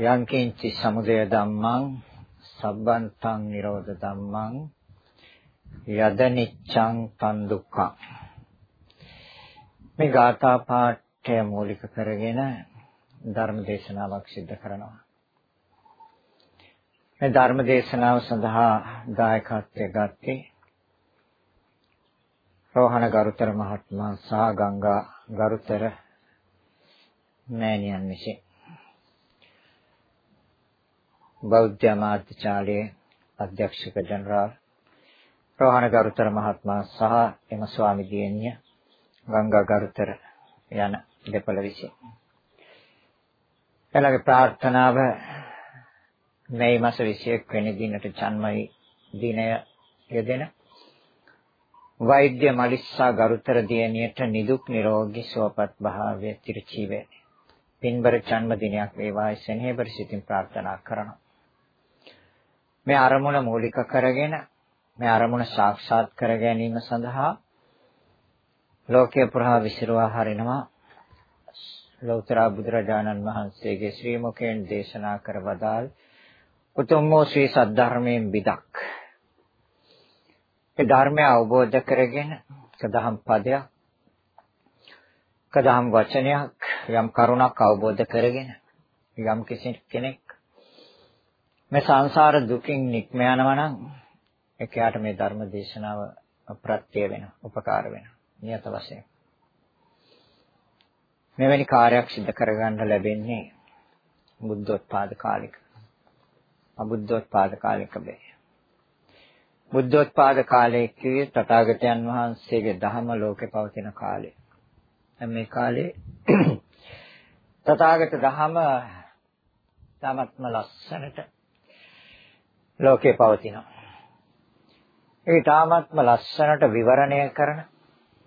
යංකින්චි සමුදය ධම්මං සබ්බන්තං නිරෝධ ධම්මං යද නිච්ඡං තන් දුක්ඛං. මේ ගාථා පාඨය මූලික කරගෙන ධර්ම දේශනාවක් සිදු කරනවා. මේ ධර්ම දේශනාව සඳහා දායකත්වය ගත්තේ රෝහණ ගරුතර මහත්මයා සහ ගංගා ගරුතර මෑණියන් විසින්. බෞද්ධ අමාත්‍යාලයේ අධ්‍යක්ෂක ජනරාල් රෝහණ ගරුතර මහත්මයා සහ එම ස්වාමි දියණිය ගංගා ගරුතර යන දෙපළ විසින්. එළගේ ප්‍රාර්ථනාව මේ මාස 21 වෙනි දිනට ජන්මයි දිනය යෙදෙන වෛද්‍ය මලිස්සා ගරුතර දියණියට නිදුක් නිරෝගී සුවපත් භාවය තිරචීවේ පින්බර ජන්ම දිනයක් වේවායි සෙනෙහබර සිතින් ප්‍රාර්ථනා කරනවා. මේ අරමුණ මූලික කරගෙන මේ අරමුණ සාක්ෂාත් කර ගැනීම සඳහා ලෝකේ පුරා විසිරුවා හරිනවා ලෞතර බුදුරජාණන් වහන්සේගේ ශ්‍රී මුඛයෙන් දේශනා කර වදාළ උතුම් වූ ශ්‍රී සද්ධර්මයෙන් විදක්. ඒ ධර්මය අවබෝධ කරගෙන කදහම් පදයක් කදහම් වචනයක් යම් කරුණක් අවබෝධ කරගෙන යම් කිසි කෙනෙක් මේ සංසාර දුකින් නික්ම යනවා නම් එයාට මේ ධර්ම දේශනාව ප්‍රත්‍ය වෙන උපකාර වෙන නියත වශයෙන් මෙවැනි කාර්යයක් සිදු කරගන්න ලැබෙන්නේ බුද්ධෝත්පාද කාලික අබුද්ධෝත්පාද කාලයක බෑ. බුද්ධෝත්පාද කාලයේ කියේ තථාගතයන් වහන්සේගේ ධහම ලෝකේ පවතින කාලය. මේ කාලේ තථාගත ධහම තමත්ම ලස්සනට ලෝකේ පවතිනවා. ඒ තාමත්ම ලස්සනට විවරණය කරන,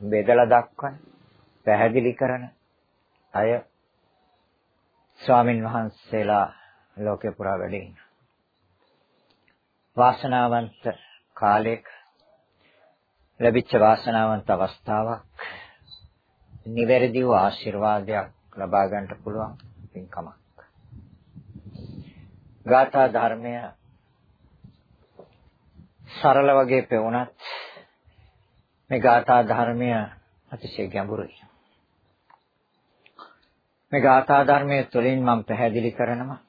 බෙදලා දක්වන, පැහැදිලි කරන අය ස්වාමින් වහන්සේලා ලෝකේ පුරා වැඩ ඉන්නවා. වාසනාවන්ත කාලයක ලැබිච්ච වාසනාවන්ත අවස්ථාවක් නිවැරදි වූ ආශිර්වාදයක් ලබා ගන්නට පුළුවන් පින්කමක්. ගාථා ධර්මය සරල වගේ පෙවුනත් මේ ගාථා ධර්මය අතිශය ගැඹුරුයි. මේ ගාථා ධර්මයේ තුලින් මම පැහැදිලි කරනවා.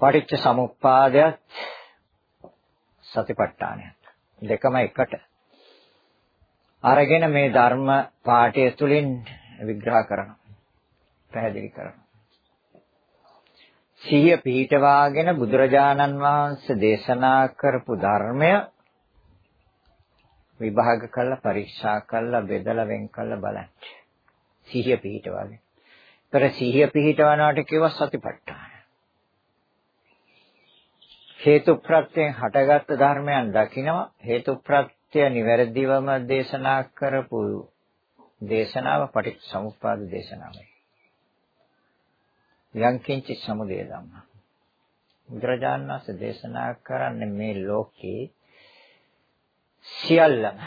පටිච්ච සමුප්පාදයත් සතිපට්ඨානයත් දෙකම එකට. අරගෙන මේ ධර්ම පාඨය තුලින් විග්‍රහ කරනවා. පැහැදිලි කරනවා. සිහිය පිහිටවාගෙන බුදුරජාණන් වහන්සේ දේශනා කරපු ධර්මය විභාග කළා පරීක්ෂා කළා බෙදලා වෙන් කළා බලන්න සිහිය පිහිටවාගෙන. ତර සිහිය පිහිටවනවට කියව සතිපට්ඨාන. හේතු ප්‍රත්‍යයෙන් හටගත් ධර්මයන් දකිනවා හේතු ප්‍රත්‍ය නිවැරදිවම දේශනා කරපු දේශනාව පටිච්චසමුප්පාද දේශනාවයි යංකින්ච සමුදය ධම්ම. බුදුරජාණන් වහන්සේ දේශනා කරන්නේ මේ ලෝකේ සියල්ලම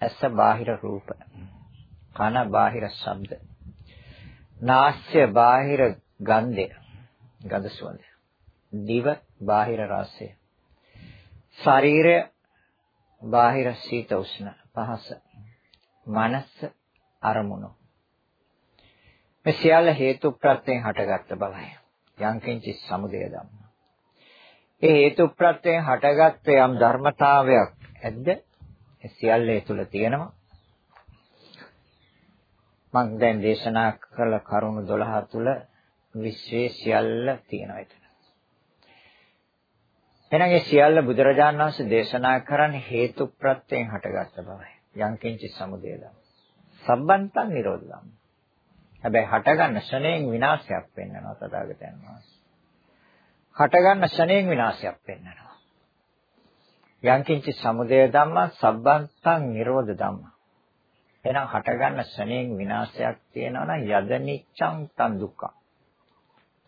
ඇස බාහිර රූප කන බාහිර ශබ්ද නාස්‍ය බාහිර ගන්ධය ගඳ සුවඳ දිව බාහිර රසය ශරීරය බාහිර සීත උෂ්ණ පහස මනස අරමුණු. මේ සියල්ල හේතු ප්‍රත්‍යයෙන් හටගත්ත බවයි යංකින්චි සමුදය ධම්ම ඒ හේතු ප්‍රත්‍යයෙන් හටගත්ත යම් ධර්මතාවයක් ඇද්ද ඒ සියල්ල ඒ තුල තියෙනවා මම දැන් දේශනා කළ කරුණු 12 තුල විශ්වයේ සියල්ල තියෙනවා එතන එහෙනම් ඒ සියල්ල බුදුරජාණන් වහන්සේ දේශනා කරන්නේ හේතු ප්‍රත්‍යයෙන් හටගත්ත බවයි. යංකින්චි සමුදය ධම්ම. සම්බන්තං නිරෝධ ධම්ම. හැබැයි හටගන්න ශණයෙන් විනාශයක් වෙන්නනවා තථාගතයන් වහන්සේ. හටගන්න ශණයෙන් විනාශයක් වෙන්නනවා. යංකින්චි සමුදය ධම්ම සම්බන්තං නිරෝධ ධම්ම. එහෙනම් හටගන්න ශණයෙන් විනාශයක් තියෙනවා නම් යදනිච්ඡං තන් දුක්ඛ.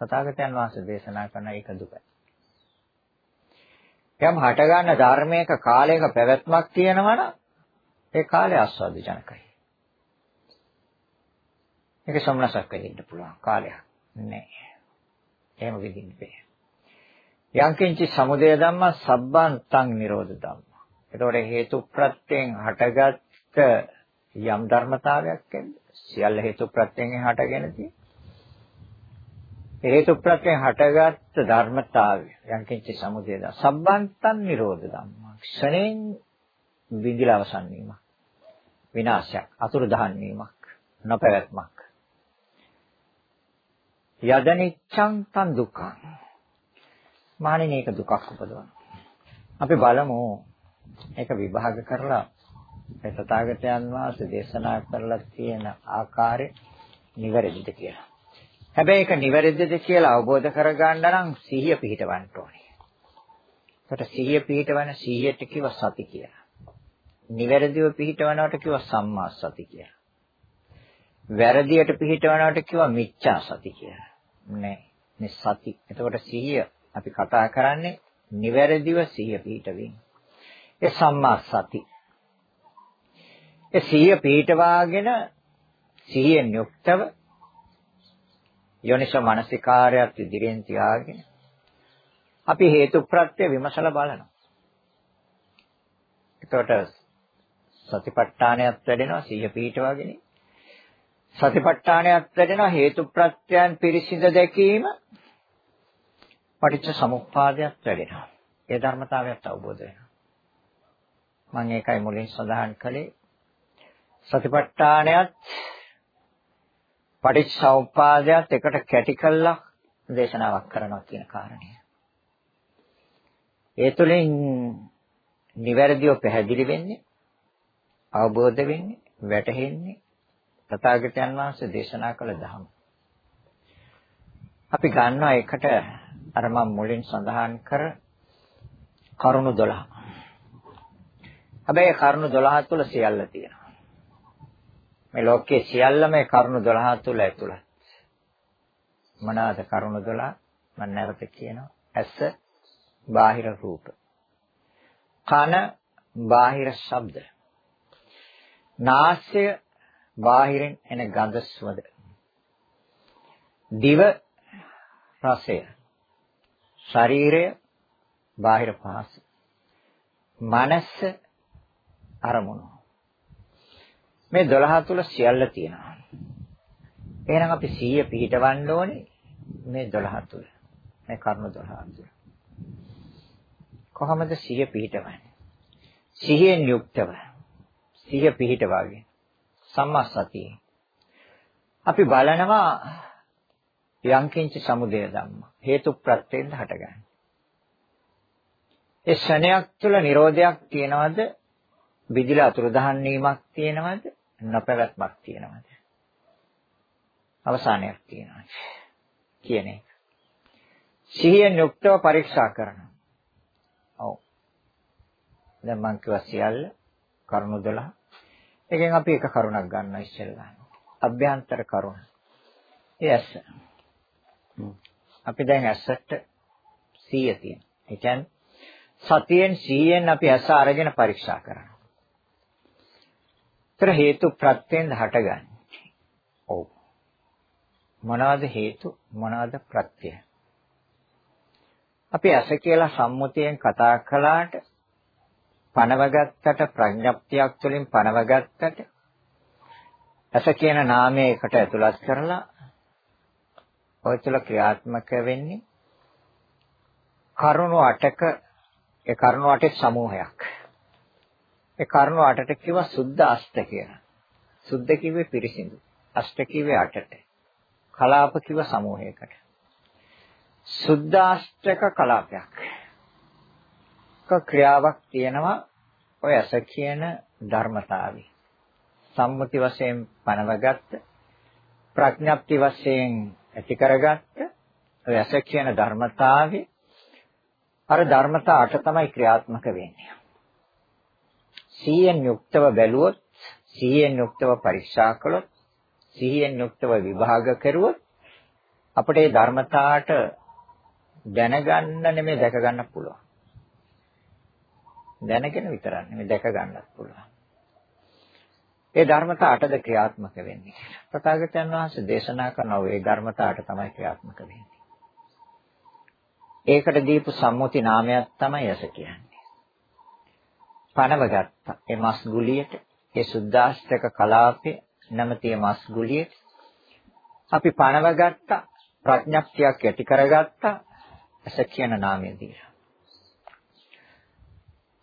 තථාගතයන් වහන්සේ දේශනා කරන එක දුකයි. යම් හටගන්න ධර්මයක කාලයක පැවැත්මක් තියෙනවා නම් ඒ කාලය ආස්වාද ජනකයි. ඒක සම්නසක් වෙන්න පුළුවන් කාලයක් නෑ. එහෙම විදිහින් බෑ. යංකින්චි සමුදය ධම්ම සබ්බන්තං නිරෝධ ධම්ම. ඒතකොට හේතු ප්‍රත්‍යයෙන් හටගත්ත යම් ධර්මතාවයක් ඇද්ද? සියල්ල හේතු ප්‍රත්‍යයෙන් හටගෙන තියෙන්නේ. හේතු ප්‍රත්‍යයෙන් හටගත් ධර්මතාවය යංකින්ච සමුදයද සම්බන්තන් නිරෝධ ධම්ම ක්ෂණයෙන් විඳිලා අවසන් වීමක් විනාශයක් අතුරුදහන් වීමක් නොපැවැත්මක් යදනිච්ඡං තන් දුක්ඛං මහණෙනි ඒක දුකක් උපදවන අපි බලමු ඒක විභාග කරලා ඒ තථාගතයන් වහන්සේ දේශනා කරලා තියෙන ආකාරය නිවැරදිද කියලා හැබැයි ඒක නිවැරදිද කියලා අවබෝධ කරගන්න නම් සිහිය පිහිටවන්න ඕනේ. ඒකට සිහිය පිහිටවන සිහියට කිව්ව සති කියලා. නිවැරදිව පිහිටවනවට කිව්ව සම්මා සති කියලා. වැරදියට පිහිටවනවට කිව්ව මිච්ඡා සති කියලා. නෑ. මේ සති. එතකොට සිහිය අපි කතා කරන්නේ නිවැරදිව සිහිය පිහිටවීම. ඒ සම්මා සති. ඒ සිහිය පිහිටවාගෙන සිහියෙන් යුක්තව යෝනිසෝ මනසිකාරයත් ඉදිරියෙන් තියාගෙන අපි හේතු ප්‍රත්‍ය විමසලා බලනවා. එතකොට සතිපට්ඨානයත් වැඩෙනවා සිහිය පිහිටවාගෙන. සතිපට්ඨානයත් වැඩෙනවා හේතු ප්‍රත්‍යයන් පිරිසිඳ දැකීම පටිච්ච සමුප්පාදයක් වැඩෙනවා. ඒ ධර්මතාවයත් අවබෝධ වෙනවා. මම ඒකයි මුලින් සඳහන් කළේ සතිපට්ඨානයත් පටිච්චසමුප්පාදයට එකට කැටි කළා දේශනාවක් කරනවා කියන කාරණය. ඒ තුළින් නිවැරදිව පැහැදිලි වෙන්නේ අවබෝධ වෙන්නේ වැටහෙන්නේ තථාගතයන් වහන්සේ දේශනා කළ ධර්ම. අපි ගන්නවා එකට අර මම මුලින් සඳහන් කර කරුණු 12. හැබැයි කරුණු 12 තුල සියල්ල තියෙනවා. මේ ලෝකයේ සියල්ලම මේ කරුණු 12 තුල ඇතුළත්. මොනවාද කරුණු 12? මම නැවත කියනවා. ඇස බාහිර රූප. කන බාහිර ශබ්ද. නාසය බාහිරින් එන ගඳ සුවඳ. දිව රසය. ශරීරය බාහිර පහස. මනස අරමුණු මේ 12 තුල සියල්ල තියෙනවා. එහෙනම් අපි 100 පිහිටවන්න ඕනේ මේ 12 තුල. මේ කරුණු 12 තුල. කොහොමද 100 පිහිටවන්නේ? සිහියෙන් යුක්තව. සිහිය පිහිටවාගෙන සම්මා සතිය. අපි බලනවා යංකින්ච සමුදය ධම්ම හේතු ප්‍රත්‍යයෙන් හටගන්නේ. ඒ ශණයක් තුළ Nirodhayak තියනවද? විදිලා අතුරුදහන් වීමක් තියනවද? නොපැවැත්මක් තියෙනවද? අවසානයක් තියෙනවා කියන එක. සිහියෙන් යුක්තව පරීක්ෂා කරනවා. ඔව්. දැන් මං කිව්වා සියල්ල කරුණු 12. එකෙන් අපි එක කරුණක් ගන්නවා ඉස්සෙල්ලා. අභ්‍යන්තර කරුණ. ඒ ඇස. අපි දැන් ඇසට 100 තියෙනවා. ඒ කියන්නේ සතියෙන් සීයෙන් අපි ඇස අරගෙන පරීක්ෂා කරනවා. ତර හේතු ප්‍රත්‍යයෙන් හටගන්නේ. ඔව්. මොනවාද හේතු මොනවාද ප්‍රත්‍ය? අපි ඇස කියලා සම්මුතියෙන් කතා කළාට පනවගත්තට ප්‍රඥප්තියක් තුළින් පනවගත්තට ඇස කියන නාමයකට ඇතුළත් කරලා ඔය තුළ ක්‍රියාත්මක වෙන්නේ කරුණු 8ක ඒ කරුණු 8 සමූහයක්. ඒ කරුණු 8ට කිව්වා සුද්ධ අෂ්ට කියලා. සුද්ධ කිව්වේ පිරිසිදු. අෂ්ට කිව්වේ 8ට. කලාප කිව්ව සමූහයකට. සුද්ධාෂ්ටක කලාපයක්. ක්‍රියාවක් තියෙනවා ඔය ඇස කියන ධර්මතාවය. සම්මුති වශයෙන් පනවගත්ත ප්‍රඥප්ති වශයෙන් ඇති කරගත්ත ඔය ඇස කියන ධර්මතාවය අර ධර්මතා අට තමයි ක්‍රියාත්මක වෙන්නේ. සීයෙන් යුක්තව බැලුවොත් සීයෙන් යුක්තව පරික්ෂා කළොත් සීයෙන් යුක්තව විභාග කරුවොත් අපිට මේ ධර්මතාවට දැනගන්න නෙමෙයි දැක ගන්න පුළුවන්. දැනගෙන විතරක් නෙමෙයි දැක ගන්නත් පුළුවන්. ඒ ධර්මතා අටද ක්‍රියාත්මක වෙන්නේ. ප්‍රකාශයන් වහන්සේ දේශනා කරන ඒ ධර්මතාවට තමයි ක්‍රියාත්මක වෙන්නේ. ඒකට දීපු සම්මුති 나මයක් තමයි යස කියන්නේ. පනව ගත්තා. ඒ මස් ගුලියට, ඒ සුද්දාෂ්ටක කලාපේ නැමැති මස් ගුලියට අපි පනව ගත්තා. ප්‍රඥප්තියක් ඇති කරගත්තා. ඇස කියන නාමය දීලා.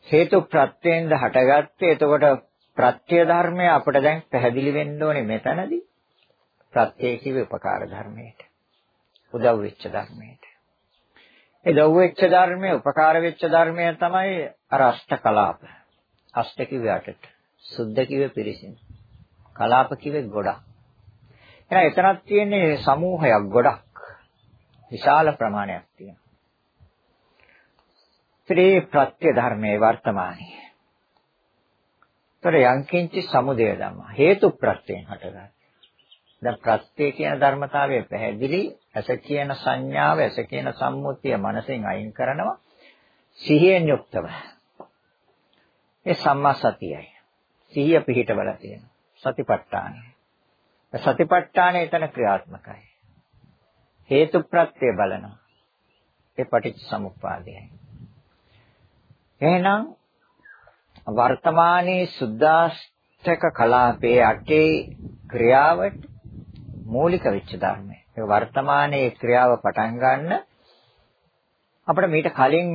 හේතු ප්‍රත්‍යයෙන්ද හටගත්තේ. එතකොට ප්‍රත්‍ය ධර්මය අපිට දැන් පැහැදිලි වෙන්න ඕනේ මෙතනදී. ප්‍රත්‍ය කිව්ව උපකාර ධර්මයට. උදව් වෙච්ච ධර්මයට. ඒ දව් වෙච්ච ධර්මය, උපකාර වෙච්ච ධර්මය තමයි අර අෂ්ට කලාප. අෂ්ට කිව්වේ අටට. සුද්ධ කිව්වේ පිරිසිදු. කලාප කිව්වේ ගොඩක්. එහෙනම් එතනක් තියෙන්නේ සමූහයක් ගොඩක්. විශාල ප්‍රමාණයක් තියෙනවා. ත්‍රි ප්‍රත්‍ය ධර්මයේ වර්තමානයේ. ତොර යංකින්චි සමුදය ධම්ම. හේතු ප්‍රත්‍යයෙන් හටගන්න. දැන් ප්‍රත්‍ය කියන ධර්මතාවය පැහැදිලි. ඇස කියන සංඥාව ඇස කියන සම්මුතිය මනසෙන් අයින් කරනවා. සිහියෙන් යුක්තව. ඒ සම්මා සතියයි. සිහිය පිහිටවල තියෙනවා. සතිපට්ඨානය. සතිපට්ඨානය එතන ක්‍රියාත්මකයි. හේතු ප්‍රත්‍ය බලනවා. ඒ පටිච්ච සමුප්පාදයයි. එහෙනම් වර්තමානයේ සුද්දාෂ්ටක කලාපයේ අටේ ක්‍රියාවට මූලික වෙච්ච ධර්මය. ඒ වර්තමානයේ ක්‍රියාව පටන් ගන්න අපිට මීට කලින්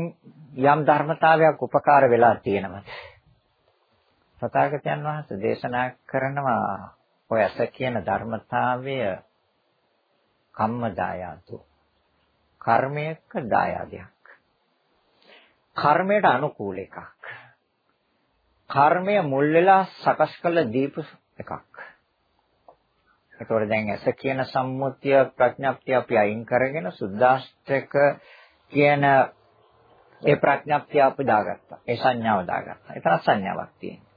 යම් ධර්මතාවයක් උපකාර වෙලා තියෙනවා. සතාගතයන් වහන්සේ දේශනා කරනවා ඔය ඇස කියන ධර්මතාවය කම්ම දායාතු. කර්මයක දායාදයක්. කර්මයට අනුකූල එකක්. කර්මය මුල් වෙලා සකස් කළ දීපු එකක්. ඒතකොට දැන් ඇස කියන සම්මුතිය ප්‍රඥප්තිය අපි අයින් කරගෙන සුද්දාෂ්ටක කියන ඒ ප්‍රඥප්තිය අපි දාගත්තා. ඒ සංඥාව දාගත්තා. එතන සංඥාවක් තියෙනවා.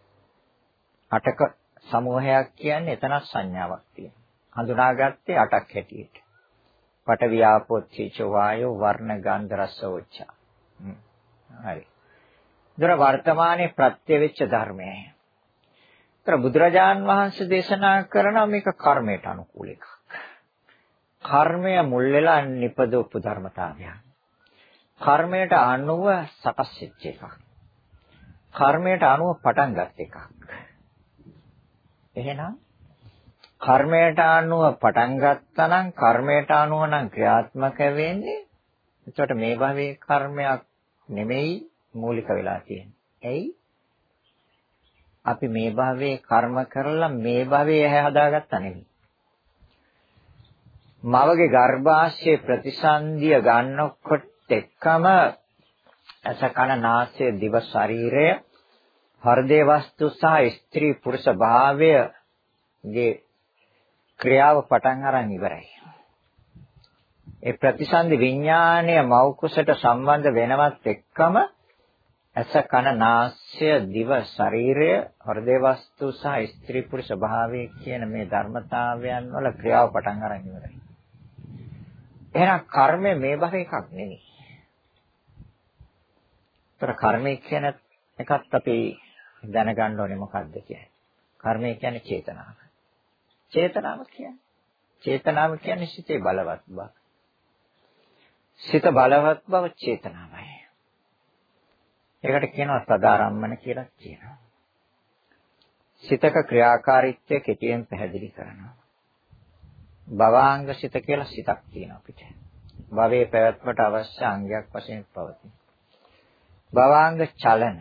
අටක සමූහයක් කියන්නේ එතන සංඥාවක් තියෙනවා. හඳුනාගත්තේ අටක් හැටියට. පඨ වියාපෝ තීච වායෝ වර්ණ ගන්ධ රස ඕච්චා. හරි. දර වර්තමානයේ ප්‍රත්‍යවෙච්ච ධර්මයයි. ඒතර බුදුරජාන් වහන්සේ දේශනා කරන මේක කර්මයට අනුකූල එකක්. කර්මය මුල් වෙලා නිපදවපු ධර්මතාවයක්. කර්මයට අනුව සකස් වෙච්ච එකක්. කර්මයට අනුව පටන් ගත් එකක්. එහෙනම් කර්මයට අනුව පටන් ගත්තා නම් කර්මයට අනුව නම් ක්‍රියාත්මක වෙන්නේ එතකොට මේ භවයේ කර්මයක් නෙමෙයි මූලික වෙලා තියෙන්නේ. ඇයි? අපි මේ භවයේ කර්ම කරලා මේ භවයේ ඇහැ හදාගත්තා නෙමෙයි. මවගේ ගර්භාෂයේ ප්‍රතිසන්දිය ගන්නකොට එක්කම ඇස කන නාසය දිව ශරීරය හෘදේ වස්තු සහ ස්ත්‍රී පුරුෂ භාවයගේ ක්‍රියාව පටන් අරන් ඉවරයි. ඒ ප්‍රතිසන්දි විඥාණය මව් කුසට සම්බන්ධ වෙනවත් එක්කම ඇස කන නාසය දිව ශරීරය හෘදේ වස්තු සහ ස්ත්‍රී පුරුෂ භාවයේ කියන මේ ධර්මතාවයන් වල ක්‍රියාව පටන් අරන් ඉවරයි. එහෙනම් කර්මය මේ භව එකක් නෙවෙයි. ඒතර කර්මය කියන එකත් අපි දැනගන්න ඕනේ මොකක්ද කියන්නේ. කර්මය කියන්නේ චේතනාව. චේතනාව කියන්නේ චේතනාව කියන්නේ සිතේ බලවත් බව. සිත බලවත් බව චේතනාවයි. ඒකට කියනවා සදාරම්මන කියලා කියනවා. සිතක ක්‍රියාකාරීත්වය කෙටියෙන් පැහැදිලි කරනවා. භවාංග සිත කියලා සිතක් තියෙනවා අපිට. භවයේ පැවැත්මට අවශ්‍ය අංගයක් වශයෙන් පවතී. භවාංග චලන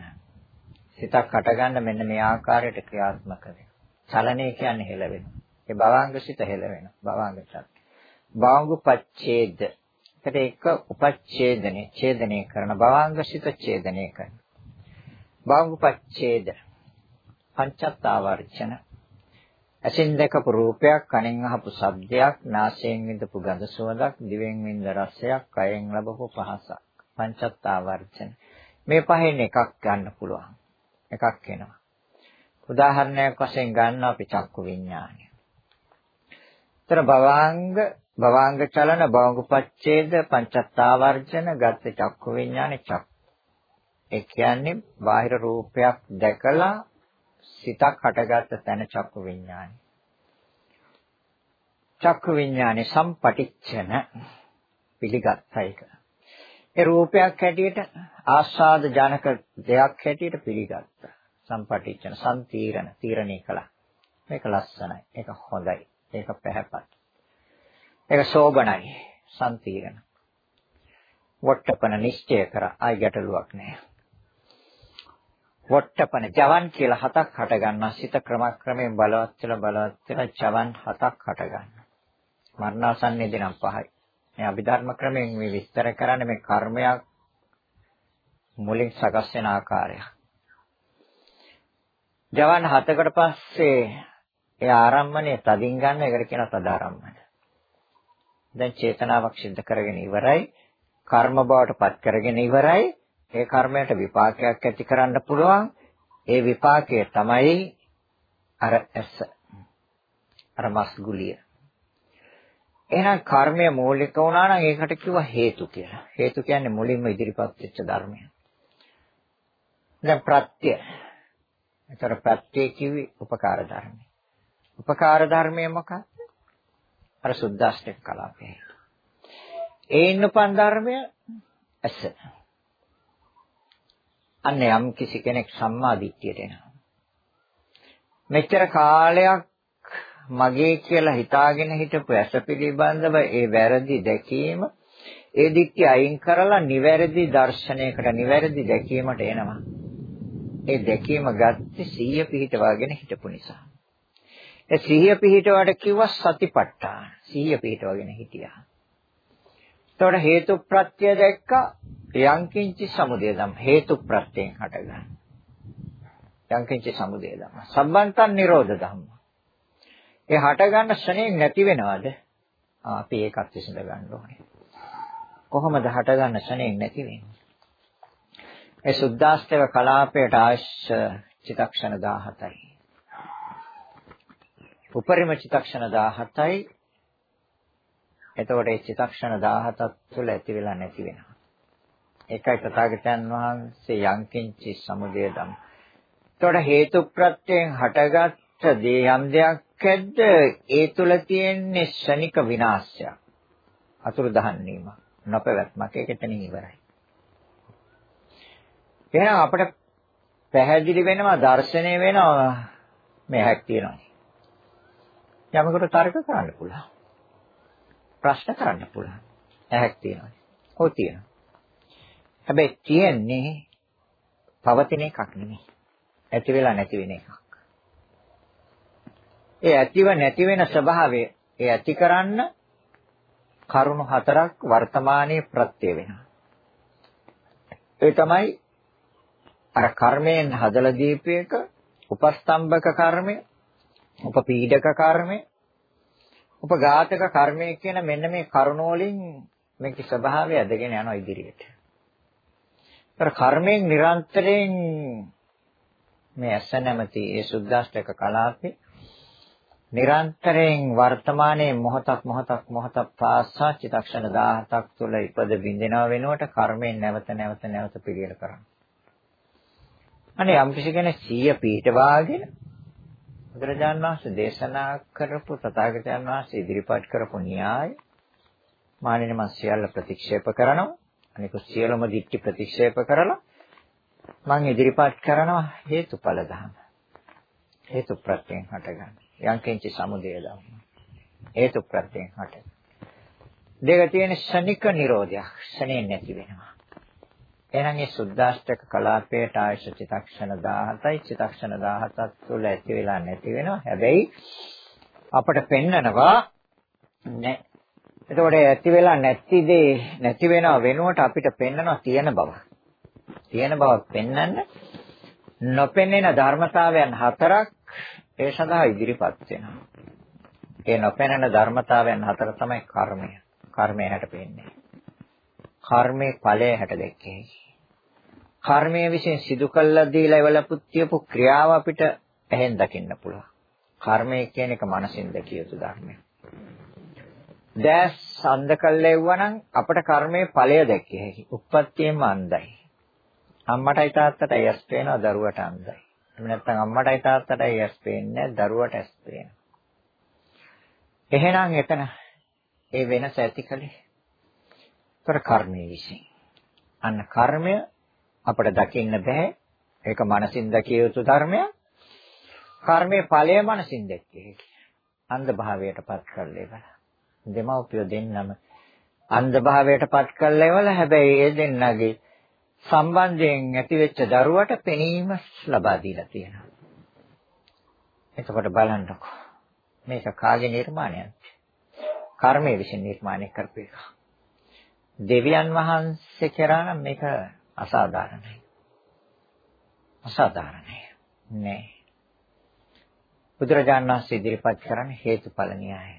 සිතක් හටගන්න මෙන්න මේ ආකාරයට ක්‍රියාත්මක වෙනවා. චලනය කියන්නේ හෙලවෙනවා. ඒ භවාංග සිත හෙලවෙනවා. භවාංග චලන. භාංගු පච්ඡේද එතකොට ඒක උපච්ඡේදනේ ඡේදනය කරන භවාංග සිත ඡේදනය කරන. භාංගු පච්ඡේද පංචත්තාවර්චන ඇසින් දැකපු රූපයක් කනෙන් අහපු ශබ්දයක් නාසයෙන් විඳපු ගඳ සුවඳක් දිවෙන් විඳ රසයක් කයෙන් ලැබපු පහසක්. පංචත්තාවර්චන මේ පහෙන් එකක් ගන්න පුළුවන්. එකක් එනවා. උදාහරණයක් වශයෙන් ගන්න අපි චක්කු විඥානය. ତර භවාංග භවාංග චලන භවංගපච්ඡේද පංචත්තාවර්ජන ගත චක්කු විඥානේ චක්. ඒ කියන්නේ බාහිර රූපයක් දැකලා සිතක් හටගත්ත තැන චක්කු විඥානේ. චක්කු විඥානේ සම්පටිච්ඡන පිළිගත්තා ඒක. ඒ රූපයක් හැටියට ආස්වාද ජනක දෙයක් හැටියට පිළිගත්තා. සම්පටිච්ඡන සම්තීරණ තීරණය කළා. මේක ලස්සනයි. ඒක හොඳයි. ඒක පැහැපත්. ඒක සෝබනයි. සම්තීරණ. වට්ටපන නිශ්චය කර ආයි ගැටලුවක් නෑ. වට්ටපන ජවන් කියලා හතක් හට ගන්නවා. සිත ක්‍රමක්‍රමයෙන් බලවත් වෙලා බලවත් වෙලා ජවන් හතක් හට ගන්නවා. මරණාසන්නයේදී නම් පහයි. මේ අභිධර්ම ක්‍රමයෙන් මේ විස්තර කරන්නේ මේ කර්මයක් මුලින් සකස් වෙන ආකාරය. ජවන් හතකට පස්සේ ඒ ආරම්මණය තදින් ගන්න එකට කියනවා තදාරම්මණය. දැන් චේතනාවක් සිද්ධ කරගෙන ඉවරයි. කර්ම බවට පත් කරගෙන ඉවරයි. ඒ කර්මයට විපාකයක් ඇති කරන්න පුළුවන්. ඒ විපාකය තමයි අර ඇස. අර මස්ගුලිය. එහෙනම් කර්මය මූලික වුණා නම් ඒකට කිව්වා හේතු කියලා. හේතු කියන්නේ මුලින්ම ඉදිරිපත් වෙච්ච ධර්මය. දැන් ප්‍රත්‍ය. ඒතර ප්‍රත්‍ය කිව්වේ උපකාර ධර්මය. උපකාර ධර්මය මොකක්ද? අර සුද්දාෂ්ටක කලාපේ. ඒ ඉන්නපන් ධර්මය ඇස. අන්න යම් කිසි කෙනෙක් සම්මා දිට්ඨියට එනවා. මෙච්චර කාලයක් මගේ කියලා හිතාගෙන හිටපු ඇස පිළිබඳව ඒ වැරදි දැකීම ඒ දික්ටි අයින් කරලා නිවැරදි දර්ශනයකට නිවැරදි දැකීමට එනවා. ඒ දැකීම ගත්තේ සීය පිහිටවාගෙන හිටපු නිසා. ඒ සිහිය පිහිටවට කිව්වා සතිපට්ඨාන. සිහිය පිහිටවගෙන හිටියා. එතකොට හේතු ප්‍රත්‍ය දැක්ක යංකින්චි සමුදය ධම්ම හේතු ප්‍රත්‍යයෙන් හටගන්න. යංකින්චි සමුදය ධම්ම. සම්බන්තන් නිරෝධ ධම්ම. ඒ හටගන්න ශ්‍රණයෙන් නැති වෙනවද? අපි ඒකත් විසඳ ගන්න ඕනේ. කොහොමද හටගන්න ශ්‍රණයෙන් නැති වෙන්නේ? ඒ සුද්දාස්තක කලාපයට අවශ්‍ය චිතක්ෂණ 17යි. උපරිම චිතක්ෂණ 17යි. එතකොට ඒ චිතක්ෂණ 17ක් තුළ ඇති වෙලා නැති වෙනවා. ඒකයි තථාගතයන් වහන්සේ යංකින්චි සමුදය ධම්. එතකොට හේතු ප්‍රත්‍යයෙන් හටගත්ත දේ යම් දෙයක් ඇද්ද ඒ තුළ තියෙන්නේ ශනික විනාශයක්. අතුරුදහන් වීම. නොපැවැත්මක්. ඒක එතනින් ඉවරයි. එහෙනම් අපිට පැහැදිලි වෙනවා දර්ශනය වෙනවා මේ හැක් තියෙනවා. යමකට තර්ක කරන්න පුළුවන්. ප්‍රශ්න කරන්න පුළුවන්. ඇහක් තියෙනවා. ඔව් තියෙනවා. හැබැයි තියෙන්නේ පවතින එකක් නෙමෙයි. ඇති වෙලා නැති වෙන එකක්. ඒ ඇතිව නැති වෙන ස්වභාවය ඒ ඇති කරන්න කරුණු හතරක් වර්තමානයේ ප්‍රත්‍ය වෙනවා. ඒ තමයි අර කර්මයෙන් හදලා දීපේක උපස්තම්භක කර්මය උපපීඩක කර්මය උපඝාතක කර්මය කියන මෙන්න මේ කරුණ වලින් මේකේ ස්වභාවය ඇදගෙන යනවා ඉදිරියට. ඒතර කර්මයෙන් නිරන්තරයෙන් මේ ඇස නැමැති ඒ සුද්දාෂ්ටක කලාපේ නිරන්තරයෙන් වර්තමානයේ මොහොතක් මොහොතක් මොහොතක් පාසා චිතක්ෂණ 17ක් තුළ ඉපද බින්දෙනව වෙනුවට කර්මයෙන් නැවත නැවත නැවත පිළියෙල කරනවා. අනේ යම් කිසි කෙනෙක් සීය පීඨවාගෙන බුදුරජාන් වහන්සේ දේශනා කරපු තථාගතයන් වහන්සේ ඉදිරිපත් කරපු න්‍යාය මානින මස් සියල්ල ප්‍රතික්ෂේප කරනවා. අනික සියලුම දික්ටි ප්‍රතික්ෂේප කරලා මම ඉදිරිපත් කරනවා හේතුඵල ධර්ම. හේතු ප්‍රත්‍යයෙන් හටගන්න. යංකින්ච සමුදය ධම්ම හේතු ප්‍රත්‍යයෙන් හට. දෙක තියෙන ශනික නිරෝධයක්. ශනේ නැති වෙනවා. එහෙනම් මේ සුද්දාෂ්ටක කලාපයට ආයශ චිතක්ෂණ 17යි චිතක්ෂණ 17ක් තුළ ඇති වෙලා නැති වෙනවා. හැබැයි අපට පෙන්නනවා නෑ. එතකොට ඇති වෙලා නැති දේ නැති වෙනව වෙනුවට අපිට පෙන්නනවා තියෙන බව. තියෙන බව පෙන්වන්න නොපෙනෙන ධර්මතාවයන් හතරක් ඒ සඳහා ඉදිරිපත් වෙනවා. ඒ නොපෙනෙන ධර්මතාවයන් හතර තමයි කර්මය. කර්මය හැට පෙන්නේ. කර්මයේ ඵලය හැට දැක්කේ. කර්මයේ විසින් සිදු කළා දීලා එවලපුත් කියපු ක්‍රියාව අපිට ඇහෙන් දකින්න පුළුවන්. කර්මය කියන එක මනසින් දැකිය යුතු ධර්මයක්. දැස් අන්ධ කල්ලෙව්වනම් අපට කර්මයේ ඵලය දැක්කිය හැකි. උප්පත්තියෙම අන්ධයි. අම්මටයි තාත්තටයි ඇස් පේනවා දරුවට අන්ධයි. එහෙම නැත්නම් අම්මටයි තාත්තටයි ඇස් පේන්නේ දරුවට ඇස් පේනවා. එහෙනම් එතන ඒ වෙනස ඇතිකලේ. ඒතර කර්මයේ විසින්. අන්න කර්මය අපට දකින්න බෑ. ඒක මනසින් දැකිය යුතු ධර්මයක්. කර්මයේ ඵලය මනසින් දැක්කේ. අන්ධ භාවයටපත් කරලා ඉවර. දෙමව්පියෝ දෙන්නම අන්ධ භාවයටපත් කරලා ඉවර. හැබැයි ඒ දෙන්නගේ සම්බන්ධයෙන් ඇතිවෙච්ච දරුවට පෙනීම ලබා දීලා තියෙනවා. එතකොට බලන්නකො. මේක කාගේ නිර්මාණයක්ද? කර්මයේ විසින් නිර්මාණය කරපු එක. දෙවියන් වහන්සේ කරා නම් මේක අසාධාරණයි. අසාධාරණයි. නෑ. බුදුරජාණන් වහන්සේ ඉදිරිපත් කරන්නේ හේතුඵල න්‍යාය.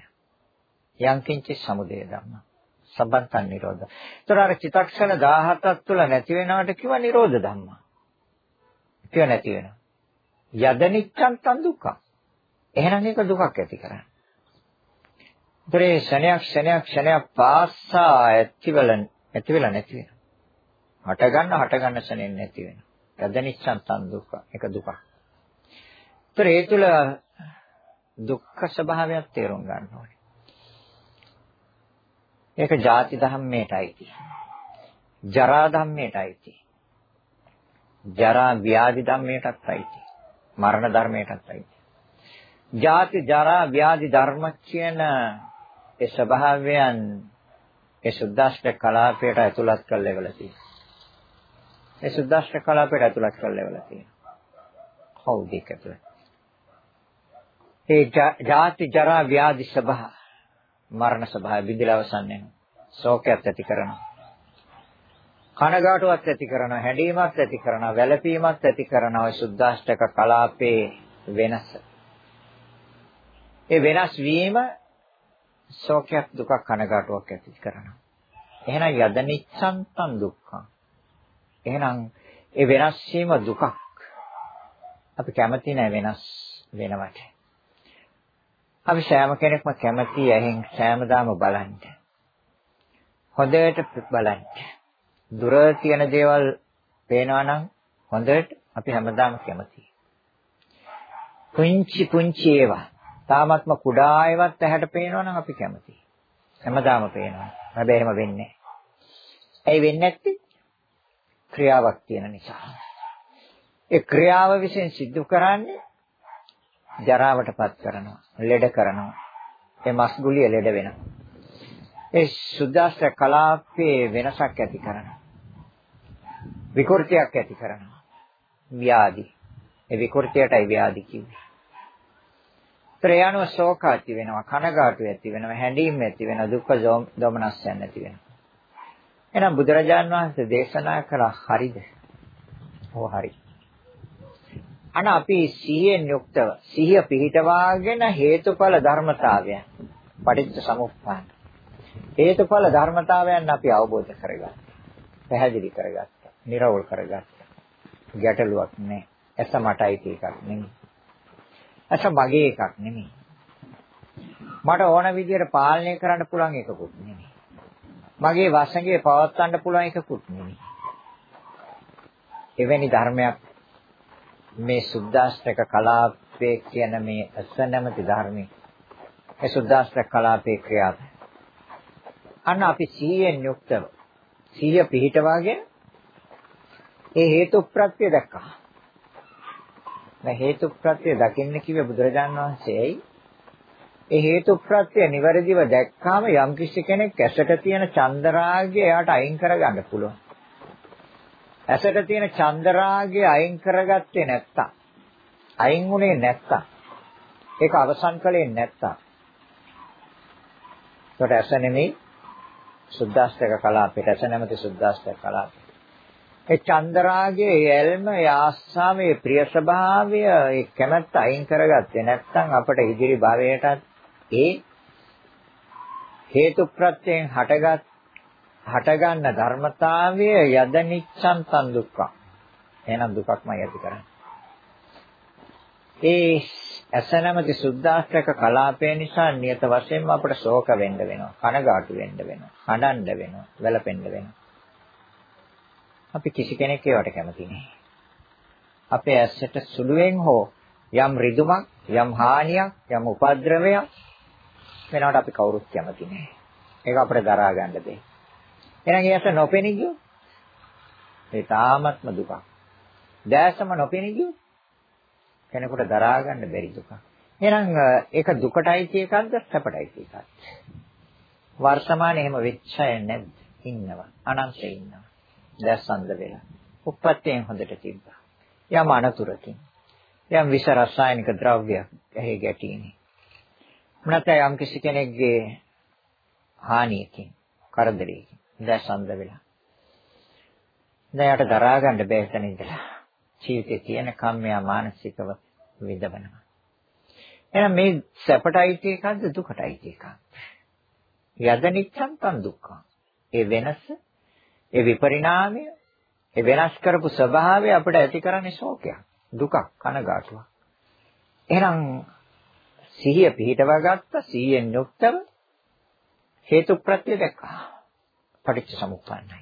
යංකින්ච සමුදය ධම්ම. සම්බන්තන් නිරෝධ. ඒතර අර චිතක්ෂණ 17ක් තුළ නැති වෙනවට කිව්වා නිරෝධ ධම්ම. කිය නැති වෙනවා. යදනිච්ඡන් තන් දුක්ඛ. එහෙනම් ඒක දුකක් ඇති කරන්නේ. ඒතරේ ක්ෂණයක් ක්ෂණයක් ක්ෂණයක් පාස්සා ඇතිවල ඇතිවල නැති වෙනවා. හට ගන්න හට ගන්න ශනෙන් නැති වෙනවා. යදනිච්ඡන්තං දුක්ඛ. ඒක දුකක්. ඒතර ඒ තුල දුක්ඛ ස්වභාවයක් තේරුම් ගන්න ඕනේ. ඒක ಜಾති ධම්මයටයි තියෙන්නේ. ජරා ධම්මයටයි තියෙන්නේ. ජරා ව්‍යාධි ධම්මයටත් අයිති. මරණ ධර්මයටත් අයිති. ජාති ජරා ව්‍යාධි ධර්ම කියන ඒ ස්වභාවයන් ඒ සුද්දාෂ්ටක කලාපයට ඇතුළත් කරලා ඉවලා තියෙනවා. ඒ සුද්දාෂ්ට කලාපයට ඇතුළත් කරලා ඉවලා තියෙනවා. කවුද ඒක ඇතුළත්? ඒ ජාති ජරා ව්‍යාධි සබහ මරණ සබහ විදිලා අවසන් වෙනවා. ශෝකයක් ඇති කරනවා. කනගාටුවක් ඇති කරනවා, හැඬීමක් ඇති කරනවා, වැළපීමක් ඇති කරනවා. සුද්දාෂ්ටක කලාපේ වෙනස. ඒ වෙනස් වීම ශෝකයක් දුකක් කනගාටුවක් ඇති කරනවා. එහෙනම් යදනිච්ඡන්තං දුක්ඛං එහෙනම් ඒ වෙනස් වීම දුකක්. අපි කැමති නැහැ වෙනස් වෙනවට. අපි සෑම කෙනෙක්ම කැමති ඇහෙන් සෑමදාම බලන්න. හොඳට බලන්න. දුර තියෙන දේවල් පේනවා නම් හොඳට අපි හැමදාම කැමතියි. පුංචි පුංචි ඒවා තාමත්ම කුඩා ඒවත් ඇහැට පේනවා නම් අපි කැමතියි. හැමදාම පේනවා. හැබැයි එහෙම වෙන්නේ නැහැ. ඇයි වෙන්නේ නැත්තේ? ක්‍රියාවක් තියෙන නිසා. ඒ ක්‍රියාව විසින් සිද්ධ කරන්නේ ජරාවටපත් කරනවා, ලෙඩ කරනවා. ඒ මස්ගුලිය ලෙඩ වෙනවා. ඒ සුද්දාස්ත්‍ර කලාපයේ වෙනසක් ඇති කරනවා. විකෘතියක් ඇති කරනවා. ව්‍යාධි. ඒ විකෘතියටයි ව්‍යාධි කිව්වේ. ප්‍රයාණව ශෝක ඇති වෙනවා, කනගාටු ඇති වෙනවා, හැඬීම් ඇති වෙනවා, දුක්ඛ දෝමනස්යන් ඇති වෙනවා. එහෙනම් බුදුරජාන් වහන්සේ දේශනා කළා හරිද? ඔව් හරි. අන අපි සිහියෙන් යුක්තව සිහිය පිහිටවාගෙන හේතුඵල ධර්මතාවයන් පටිච්ච සමුප්පාද හේතුඵල ධර්මතාවයන් අපි අවබෝධ කරගත්තා. පැහැදිලි කරගත්තා. නිර්වෝල් කරගත්තා. ගැටලුවක් නැහැ. ඇස මටයි එකක් නෙමෙයි. ඇස මගේ එකක් නෙමෙයි. මට ඕන විදිහට පාලනය කරන්න පුළුවන් එකකුත් නෙමෙයි. මගේ වශයෙන් පවත්වන්න පුළුවන් එකකුත් නෙමෙයි. එවැනි ධර්මයක් මේ සුද්දාස්ත්‍රක කලාපයේ කියන මේ අස නැමැති ධර්මයේ ඒ සුද්දාස්ත්‍රක කලාපයේ ක්‍රියාව. අන්න අපි සීයෙන් යුක්තව සීය පිහිටවාගෙන ඒ හේතු ප්‍රත්‍ය දැක්කා. මේ හේතු ප්‍රත්‍ය දකින්න කිව්වේ බුදුරජාණන් වහන්සේයි ඒ හේතු ප්‍රත්‍ය නිවැරදිව දැක්කාම යම් කිසි කෙනෙක් ඇසට තියෙන චන්දරාගය එයාට අයින් කරගන්න පුළුවන්. ඇසට තියෙන චන්දරාගය අයින් කරගත්තේ නැත්තම් අයින් වුණේ නැත්තම් ඒක අවසන් කළේ නැත්තම් ඒකට ඇස නෙමෙයි සුද්දාස්තක කලාපයට ඇස නැමැති සුද්දාස්තක කලාපය. ඒ චන්දරාගයේ යැල්ම ඒ ආස්වාමයේ ප්‍රිය ස්වභාවය ඒ කැමැත්ත අයින් කරගත්තේ නැත්නම් අපට ඉදිරි භවයටත් ඒ හේතු ප්‍රත්‍යයෙන් හටගත් හටගන්න ධර්මතාවය යදනිච්ඡන් තන් දුක්ඛ. එහෙනම් දුකක්මයි ඇති කරන්නේ. ඒ ඇසනමති සුද්දාස්ත්‍රක කලාපය නිසා නියත වශයෙන්ම අපට ශෝක වෙන්න වෙනවා. කනගාටු වෙන්න වෙනවා. හඬන්න වෙනවා. වැළපෙන්න වෙනවා. අපි කිසි කෙනෙක් ඒවට කැමති නෑ. අපේ ඇසට සුළුවෙන් හෝ යම් රිදුමක්, යම් හානියක්, යම් උපද්‍රවයක් වෙනවට අපි කවුරුත් කැමති නෑ. ඒක අපිට දරා ගන්න බෑ. එහෙනම් ඒ ඇස නොපෙනී ගියොත් ඒ තාමත්ම දුකක්. දැසම නොපෙනී ගියොත් කෙනෙකුට දරා ගන්න බැරි දුකක්. එහෙනම් ඒක දුකටයි කියකක්ද සැපටයි කියකක්ද? වර්තමානයේ එහෙම වෙච්ච අය නැද්ද? ඉන්නවා. අනන්තේ ඉන්නවා. දැස්සන්ද වෙලා. උප්පත්තියෙන් හොඳට තිබ්බා. යම් අනතුරකින්. යම් විෂ රසායනික ද්‍රව්‍යයක් ඇහි ගැටීනේ. නැත්නම් යම් කිසි කෙනෙක්ගේ හානියකින්, කරදරයකින් දැස්සන්ද වෙලා. දැන් යට දරා ගන්න බැහැ එතන ඉඳලා. ජීවිතේ තියෙන කම්මයා මානසිකව විඳවනවා. එහෙනම් මේ සැපටයි එකක්ද දුකටයි එකක්ද? යදනිච්ඡන් තන් දුක්ඛ. ඒ වෙනස, ඒ විපරිණාමය, ඒ වෙනස් කරපු ස්වභාවය අපිට ඇති කරන්නේ ශෝකයක්, දුකක්, කනගාටුවක්. එහෙනම් සිහිය පිහිටවා ගත්ත සිහියෙන් යුක්තව හේතු ප්‍රත්‍ය දැක්කා. පටිච්ච සමුප්පන්නයි.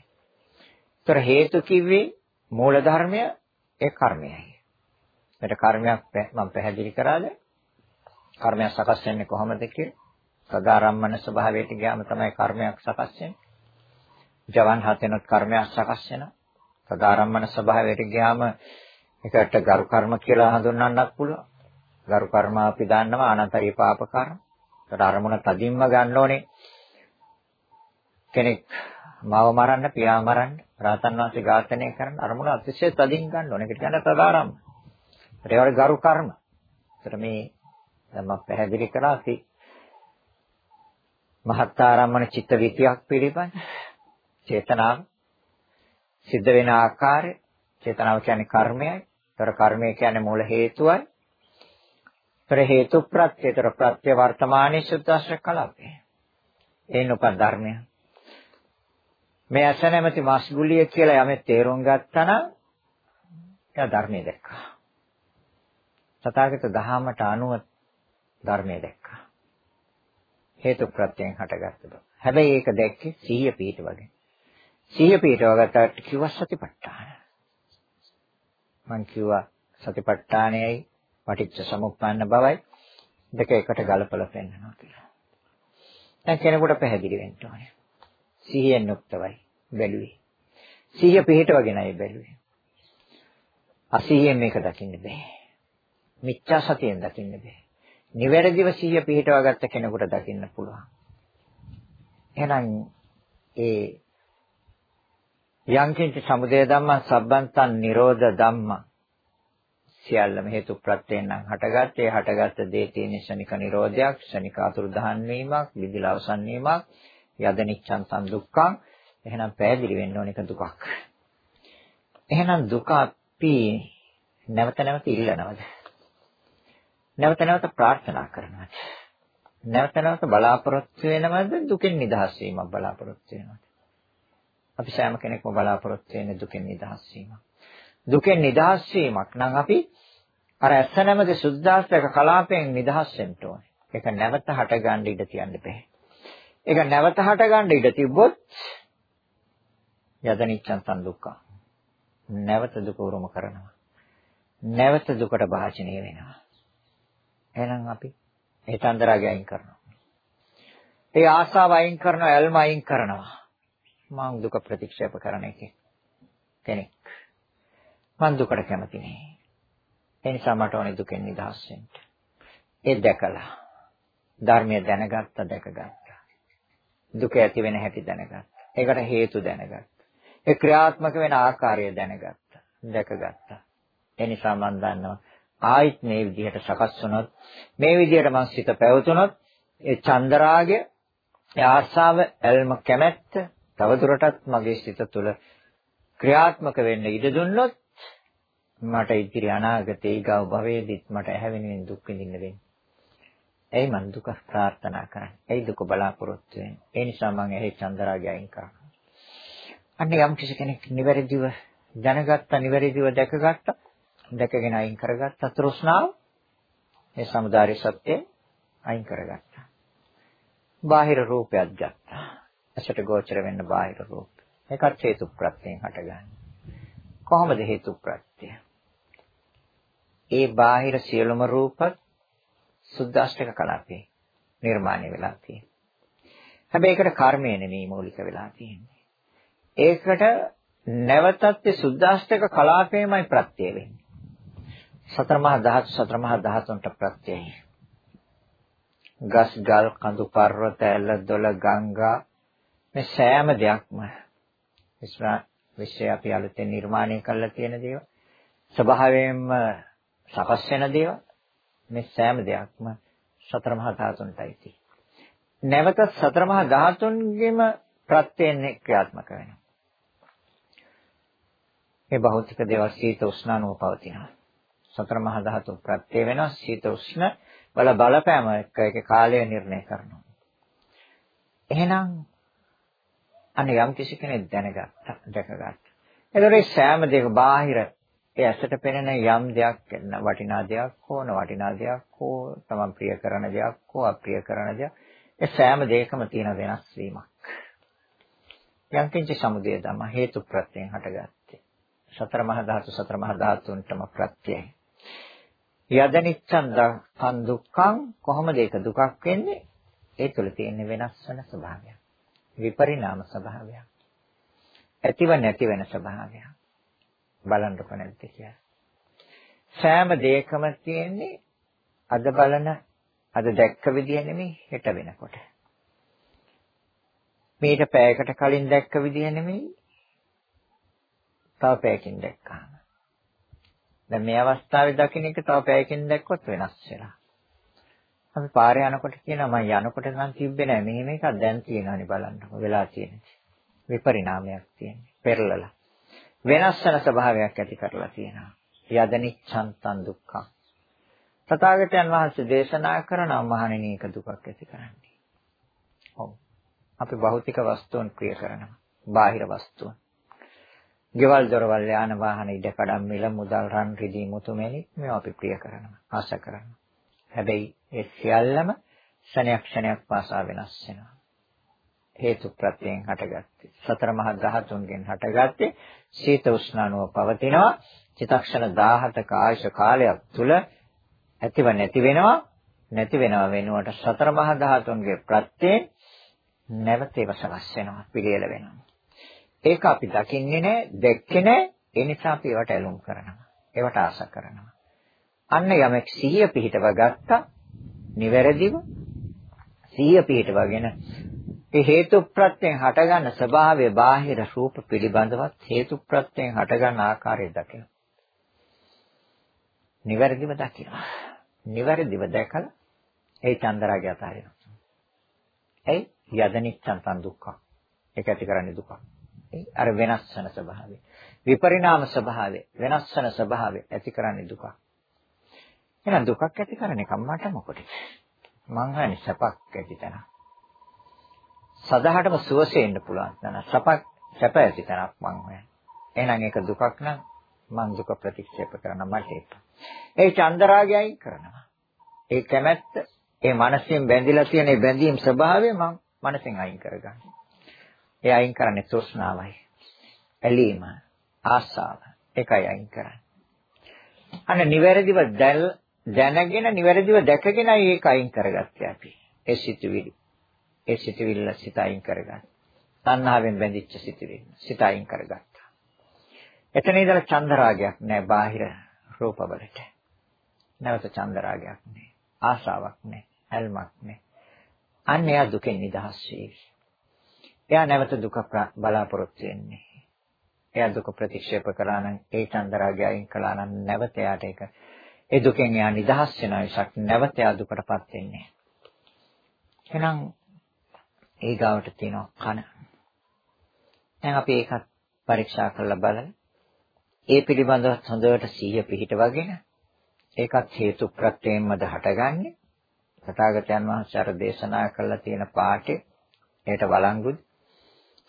ඒතර හේතු කිව්වේ මූල ධර්මය ඒ කර්මයයි. මේක කර්මයක් මම පැහැදිලි කරාද? කර්මයක් සකස් වෙන්නේ කොහොමද කියලා? සදාරම්මන ස්වභාවයට ගියාම තමයි කර්මයක් සකස් වෙන්නේ. ජවන් හතෙනොත් කර්මයක් සකස් වෙනවා. සදාරම්මන ස්වභාවයට ගියාම ඒකට ගරු කර්ම කියලා හඳුන්වන්නත් පුළුවන්. ගරු කර්ම අපි දන්නවා අනන්තරී පාප කර්ම. ඒකට අරමුණ තදින්ම ගන්න ඕනේ. කෙනෙක් මාව මරන්න, පියා මරන්න, රාතන් වහන්සේ ඝාතනය කරන්න අරමුණ අතිශය තදින් ගන්න ඕනේ. ඒකට කියන්නේ සදාරම්ම. ඒකට ගරු කර්ම. ඒතර මේ දැන් මම පැහැදිලි කළා සි මහත්ආරම්මන චිත්ත විතියක් පිළිබඳ චේතනාව සිද්ධ වෙන ආකාරය චේතනාව කියන්නේ කර්මයයි. ඒතර කර්මය කියන්නේ මූල හේතුවයි. ඒතර හේතු ප්‍රත්‍ය, ඒතර ප්‍රත්‍ය වර්තමානයේ සුද්දාශ්‍ර කලාපය. ඒ නුපත් ධර්මය. මේ අස නැමැති මස්ගුලිය කියලා යමෙක් තේරුම් ගත්තා නම් එයා ධර්මයේ දැක්කා. තථාගත දහමට අනුව ධර්මයේ දැක්කා. හේතු ප්‍රත්‍යයෙන් හටගත්ත බව. හැබැයි ඒක දැක්කේ සිහිය පිහිට වගේ. සිහිය පිහිටවගත්තට කිව්වා සතිපට්ඨාන. මං කිව්වා සතිපට්ඨානයයි පටිච්ච සමුප්පන්න බවයි දෙක එකට ගලපලා පෙන්නනවා කියලා. දැන් කෙනෙකුට පැහැදිලි වෙන්න ඕනේ. සිහියෙන් යුක්තවයි බැලුවේ. සිහිය පිහිටවගෙනයි බැලුවේ. අසිහියෙන් මේක දකින්න බෑ. මිච්ඡා සතියෙන් දකින්න බෑ. නිවැරදිව සිහිය පිහිටවා ගත්ත කෙනෙකුට දකින්න පුළුවන්. එහෙනම් ඒ යංකින්ච සමුදය ධම්ම සබ්බන්තං නිරෝධ ධම්ම සියල්ලම හේතු ප්‍රත්‍යයෙන් නම් හටගත්තේ හටගත්ත දේ තියෙන ශනික නිරෝධයක් ශනික අතුරුදහන් වීමක් විදිලා අවසන් වීමක් යදනිච්ඡන් තන් දුක්ඛං එහෙනම් පැහැදිලි වෙන්න ඕන එක දුකක් එහෙනම් දුක අපි නැවත නැවත ඉල්ලනවද නැවත නැවත ප්‍රාර්ථනා කරනවද? නැවත නැවත බලාපොරොත්තු වෙනවද දුකෙන් නිදහස් වීමක් බලාපොරොත්තු වෙනවද? අපි සෑම කෙනෙක්ම බලාපොරොත්තු වෙන්නේ දුකෙන් නිදහස් වීමක්. දුකෙන් නිදහස් වීමක් නම් අපි අර ඇස නැමැති සුද්ධාස්තක කලාපයෙන් නිදහස් වෙන්න ඕනේ. ඒක නැවත හට ගන්න ඉඩ තියන්න බෑ. ඒක නැවත හට ගන්න ඉඩ තිබ්බොත් යදනිච්ඡන් සම්දුක්ඛ. නැවත දුක උරුම කරනවා. නැවත දුකට භාජනය වෙනවා. එහෙනම් අපි ඒ චන්දරාගය අයින් කරනවා. ඒ ආසාව අයින් කරනවා, ඇල්ම අයින් කරනවා. මම දුක ප්‍රතික්ෂේප කරන එකේ කෙනෙක්. මම දුකට කැමති නෑ. ඒ නිසා මට ඕනේ දුකෙන් නිදහස් වෙන්න. ඒ දැකලා ධර්මය දැනගත්ත දැකගත්තා. දුක ඇති වෙන හැටි දැනගත්තා. ඒකට හේතු දැනගත්තා. ඒ ක්‍රියාත්මක වෙන ආකාරය දැනගත්තා. දැකගත්තා. ඒ නිසා මම දන්නවා ආයිත් මේ විදිහට සකස් වුණොත් මේ විදිහට මං සිත පැවතුනොත් ඒ චන්දරාගය ඒ ආශාව එල්ම කැමැත්ත තවදුරටත් මගේ සිත තුළ ක්‍රියාත්මක වෙන්න ඉඩ දුන්නොත් මට ඉදිරි අනාගතේ ඊගව භවයේදීත් මට ඇහැවෙනින් දුක් විඳින්න වෙන්නේ. එයි මං දුක ප්‍රාර්ථනා කරන්නේ. එයි දුක බලාපොරොත්තු වෙන්නේ. ඒ නිසා මං එහි චන්දරාගය අයින් කරනවා. අන්න යම් කිසි කෙනෙක් නිවැරදිව දැනගත්තා, නිවැරදිව දැකගත්තා, දැකගෙන අයින් කරගත්තා තෘෂ්ණාව ඒ samudāri සත්‍ය අයින් කරගත්තා. බාහිර රූපයක් ගත්තා. ඇසට ගෝචර වෙන්න බාහිර රූප. ඒකත් හේතු ප්‍රත්‍යයෙන් හටගන්නේ. කොහොමද හේතු ප්‍රත්‍යය? ඒ බාහිර සියලුම රූපත් සුද්දාෂ්ටක කලාපේ නිර්මාණය වෙලා තියෙනවා. හැබැයි ඒකට කර්මය නෙමෙයි මූලික වෙලා තියෙන්නේ. ඒකට නැවතත් ඒ සුද්දාෂ්ටක කලාපේමයි ප්‍රත්‍ය වෙන්නේ. සතර මහා ධාතු සතර මහා ධාතුන්ට ප්‍රත්‍යයයි. ගස් ගල් කඳු පර්වත ඇල දොළ ගංගා මේ සෑම දෙයක්ම විශ්වය අපි අලුතෙන් නිර්මාණය කරලා තියෙන දේවල් ස්වභාවයෙන්ම සකස් වෙන දේවල් මේ සෑම දෙයක්ම සතර මහා ධාතුන්ටයි තියෙන්නේ. නැවත සතර මහා ධාතුන්ගෙම ප්‍රත්‍යයෙන් ක්‍රියාත්මක වෙනවා. මේ භෞතික දේවල් සීත උෂ්ණානුව පවතිනවා. සතර මහා ධාතු ප්‍රත්‍ය වෙනවා සීත උෂ්ණ බල බලපෑම එක්ක ඒකේ කාලය නිර්ණය කරනවා. එහෙනම් අනේ යම් කිසි කෙනෙක් දැනගත්තා දැකගත්තා. ඒතකොට සෑම දෙයක බාහිර ඒ ඇසට පෙනෙන යම් දෙයක් වටිනා දෙයක් හෝ නොවටිනා දෙයක් හෝ තමන් ප්‍රිය කරන දෙයක් හෝ අප්‍රිය කරන දෙයක් ඒ සෑම දෙයකම තියෙන වෙනස් වීමක්. යම් කිසි සමුදය ධම හේතු ප්‍රත්‍යයෙන් හටගත්තේ. සතර මහා ධාතු සතර මහා ධාතුන්ටම ප්‍රත්‍යයයි. යදනිච්ඡන් දන් දුක්ඛං කොහොමද ඒක දුකක් වෙන්නේ? ඒ තුළ තියෙන වෙනස් වෙන ස්වභාවයක්. විපරිණාම ස්වභාවයක්. ඇතිව නැති වෙන ස්වභාවයක්. බලන්නකො නැද්ද කියලා. සෑම දෙයකම තියෙන්නේ අද බලන අද දැක්ක විදිය නෙමෙයි හෙට වෙනකොට. මේක පැයකට කලින් දැක්ක විදිය නෙමෙයි තව පැයකින් දැක්කාම. දැන් මේ අවස්ථාවේ දකින්න එක තව පැයකින් දැක්කොත් වෙනස් වෙනවා. අපි පාරේ යනකොට කියනවා මම යනකොට නම් තිබ්බේ නැහැ. මෙහෙම එකක් දැන් තියෙනවානේ බලන්නකො වෙලා තියෙන්නේ. විපරිණාමයක් තියෙන්නේ. පෙරලලා. වෙනස් වෙන ස්වභාවයක් ඇති කරලා තියෙනවා. යදනිච්ඡන්තං දුක්ඛං. තථාගතයන් වහන්සේ දේශනා කරන මහණෙනි එක දුකක් ඇති කරන්නේ. ඔව්. අපි භෞතික වස්තුන් ප්‍රිය කරනවා. බාහිර වස්තුන්. ගෙවල් දොරවල් යාන වාහන ඉඩකඩම් මිල මුදල් රන් රිදී මුතුමැණි මේවා අපි ප්‍රිය කරනවා. ආශ කරනවා. හැබැයි ඒ සියල්ලම ක්ෂණයක් ක්ෂණයක් පාසා වෙනස් වෙනවා. හේතු ප්‍රත්‍යයෙන් හටගත්තේ. සතර මහා ධාතුන්ගෙන් හටගත්තේ සීත උෂ්ණානුව පවතිනවා. චිතක්ෂණ 17ක ආයශ කාලයක් තුල ඇතිව නැති වෙනවා. නැති වෙනව වෙනුවට සතර මහා ධාතුන්ගේ ප්‍රත්‍යයෙන් නැවත ඒව සකස් වෙනවා. පිළියෙල වෙනවා. ඒක අපි දකින්නේ නැහැ, දැක්කේ නැහැ. ඒ නිසා අපි ඒවට ඇලුම් කරනවා. ඒවට ආස කරනවා. අන්න යමෙක් සිහිය පිහිටව ගත්තා, නිවැරදිව සිහිය පිහිටවගෙන ඒ හේතු ප්‍රත්‍යයෙන් හටගන්න ස්වභාවය බාහිර රූප පිළිබඳවත් හේතු ප්‍රත්‍යයෙන් හටගන්න ආකාරය දකිනවා. නිවැරදිව දකිනවා. නිවැරදිව දැකලා ඒ චන්දරාගය අතහරිනවා. එයි යදනිච්ඡන්තං දුක්ඛ. ඒක ඇති කරන්නේ දුකක්. අර වෙනස් වෙන ස්වභාවය. විපරිණාම ස්වභාවය, වෙනස් වෙන ස්වභාවය ඇති කරන්නේ දුකක්. එහෙනම් දුකක් ඇති කරන්නේ කම්මට මොකටද? මං හන්නේ සැපක් ඇති තැන. සදාහටම සුවසෙන්න පුළුවන් තැන. සැපක් සැප ඇති තැනක් මං හොයන්නේ. එහෙනම් ඒක දුකක් නම් මං දුක ප්‍රතික්ෂේප කරන්න මට එපා. ඒ චන්දරාගයයි කරනවා. ඒ කැමැත්ත, ඒ මනසෙන් බැඳිලා තියෙන ඒ බැඳීම් ස්වභාවය මං මනසෙන් අයින් කරගන්නවා. ඒ අයින් කරන්නේ තෘෂ්ණාවයි. ඇලීම, ආසාව. ඒකයි අයින් කරන්නේ. අන්න නිවැරදිව දැනගෙන නිවැරදිව දැකගෙනයි ඒක අයින් කරගත්තේ අපි. ඒ සිතුවිලි. ඒ සිතුවිල්ල සිත අයින් කරගන්න. තණ්හාවෙන් බැඳිච්ච සිතුවිල්ල සිත අයින් කරගත්තා. එතන ඉඳලා චන්දරාගයක් නෑ බාහිර රූපවලට. නැවත චන්දරාගයක් නෑ. ආශාවක් නෑ. ඇල්මක් නෑ. අන්න එයා දුකෙන් නිදහස් වෙයි. එයා නැවත දුක බලාපොරොත්තු වෙන්නේ. එයා දුක ප්‍රතික්ෂේප කළා නම් ඒ චන්දරාගය අයින් කළා නම් නැවත එයාට ඒක ඒ දුකෙන් එයා නිදහස් වෙන විසක් නැවත එයා දුකටපත් වෙන්නේ. එහෙනම් ඊගාවට තියෙනවා කන. දැන් අපි ඒකත් පරීක්ෂා කරලා බලමු. ඒ පිළිබඳව හොඳට සිහිය පිහිටවගෙන ඒකත් හේතු ප්‍රත්‍යයෙන්මද හටගන්නේ. තථාගතයන් වහන්සේ අර දේශනා කළා තියෙන පාඩේ ඒට වළංගුද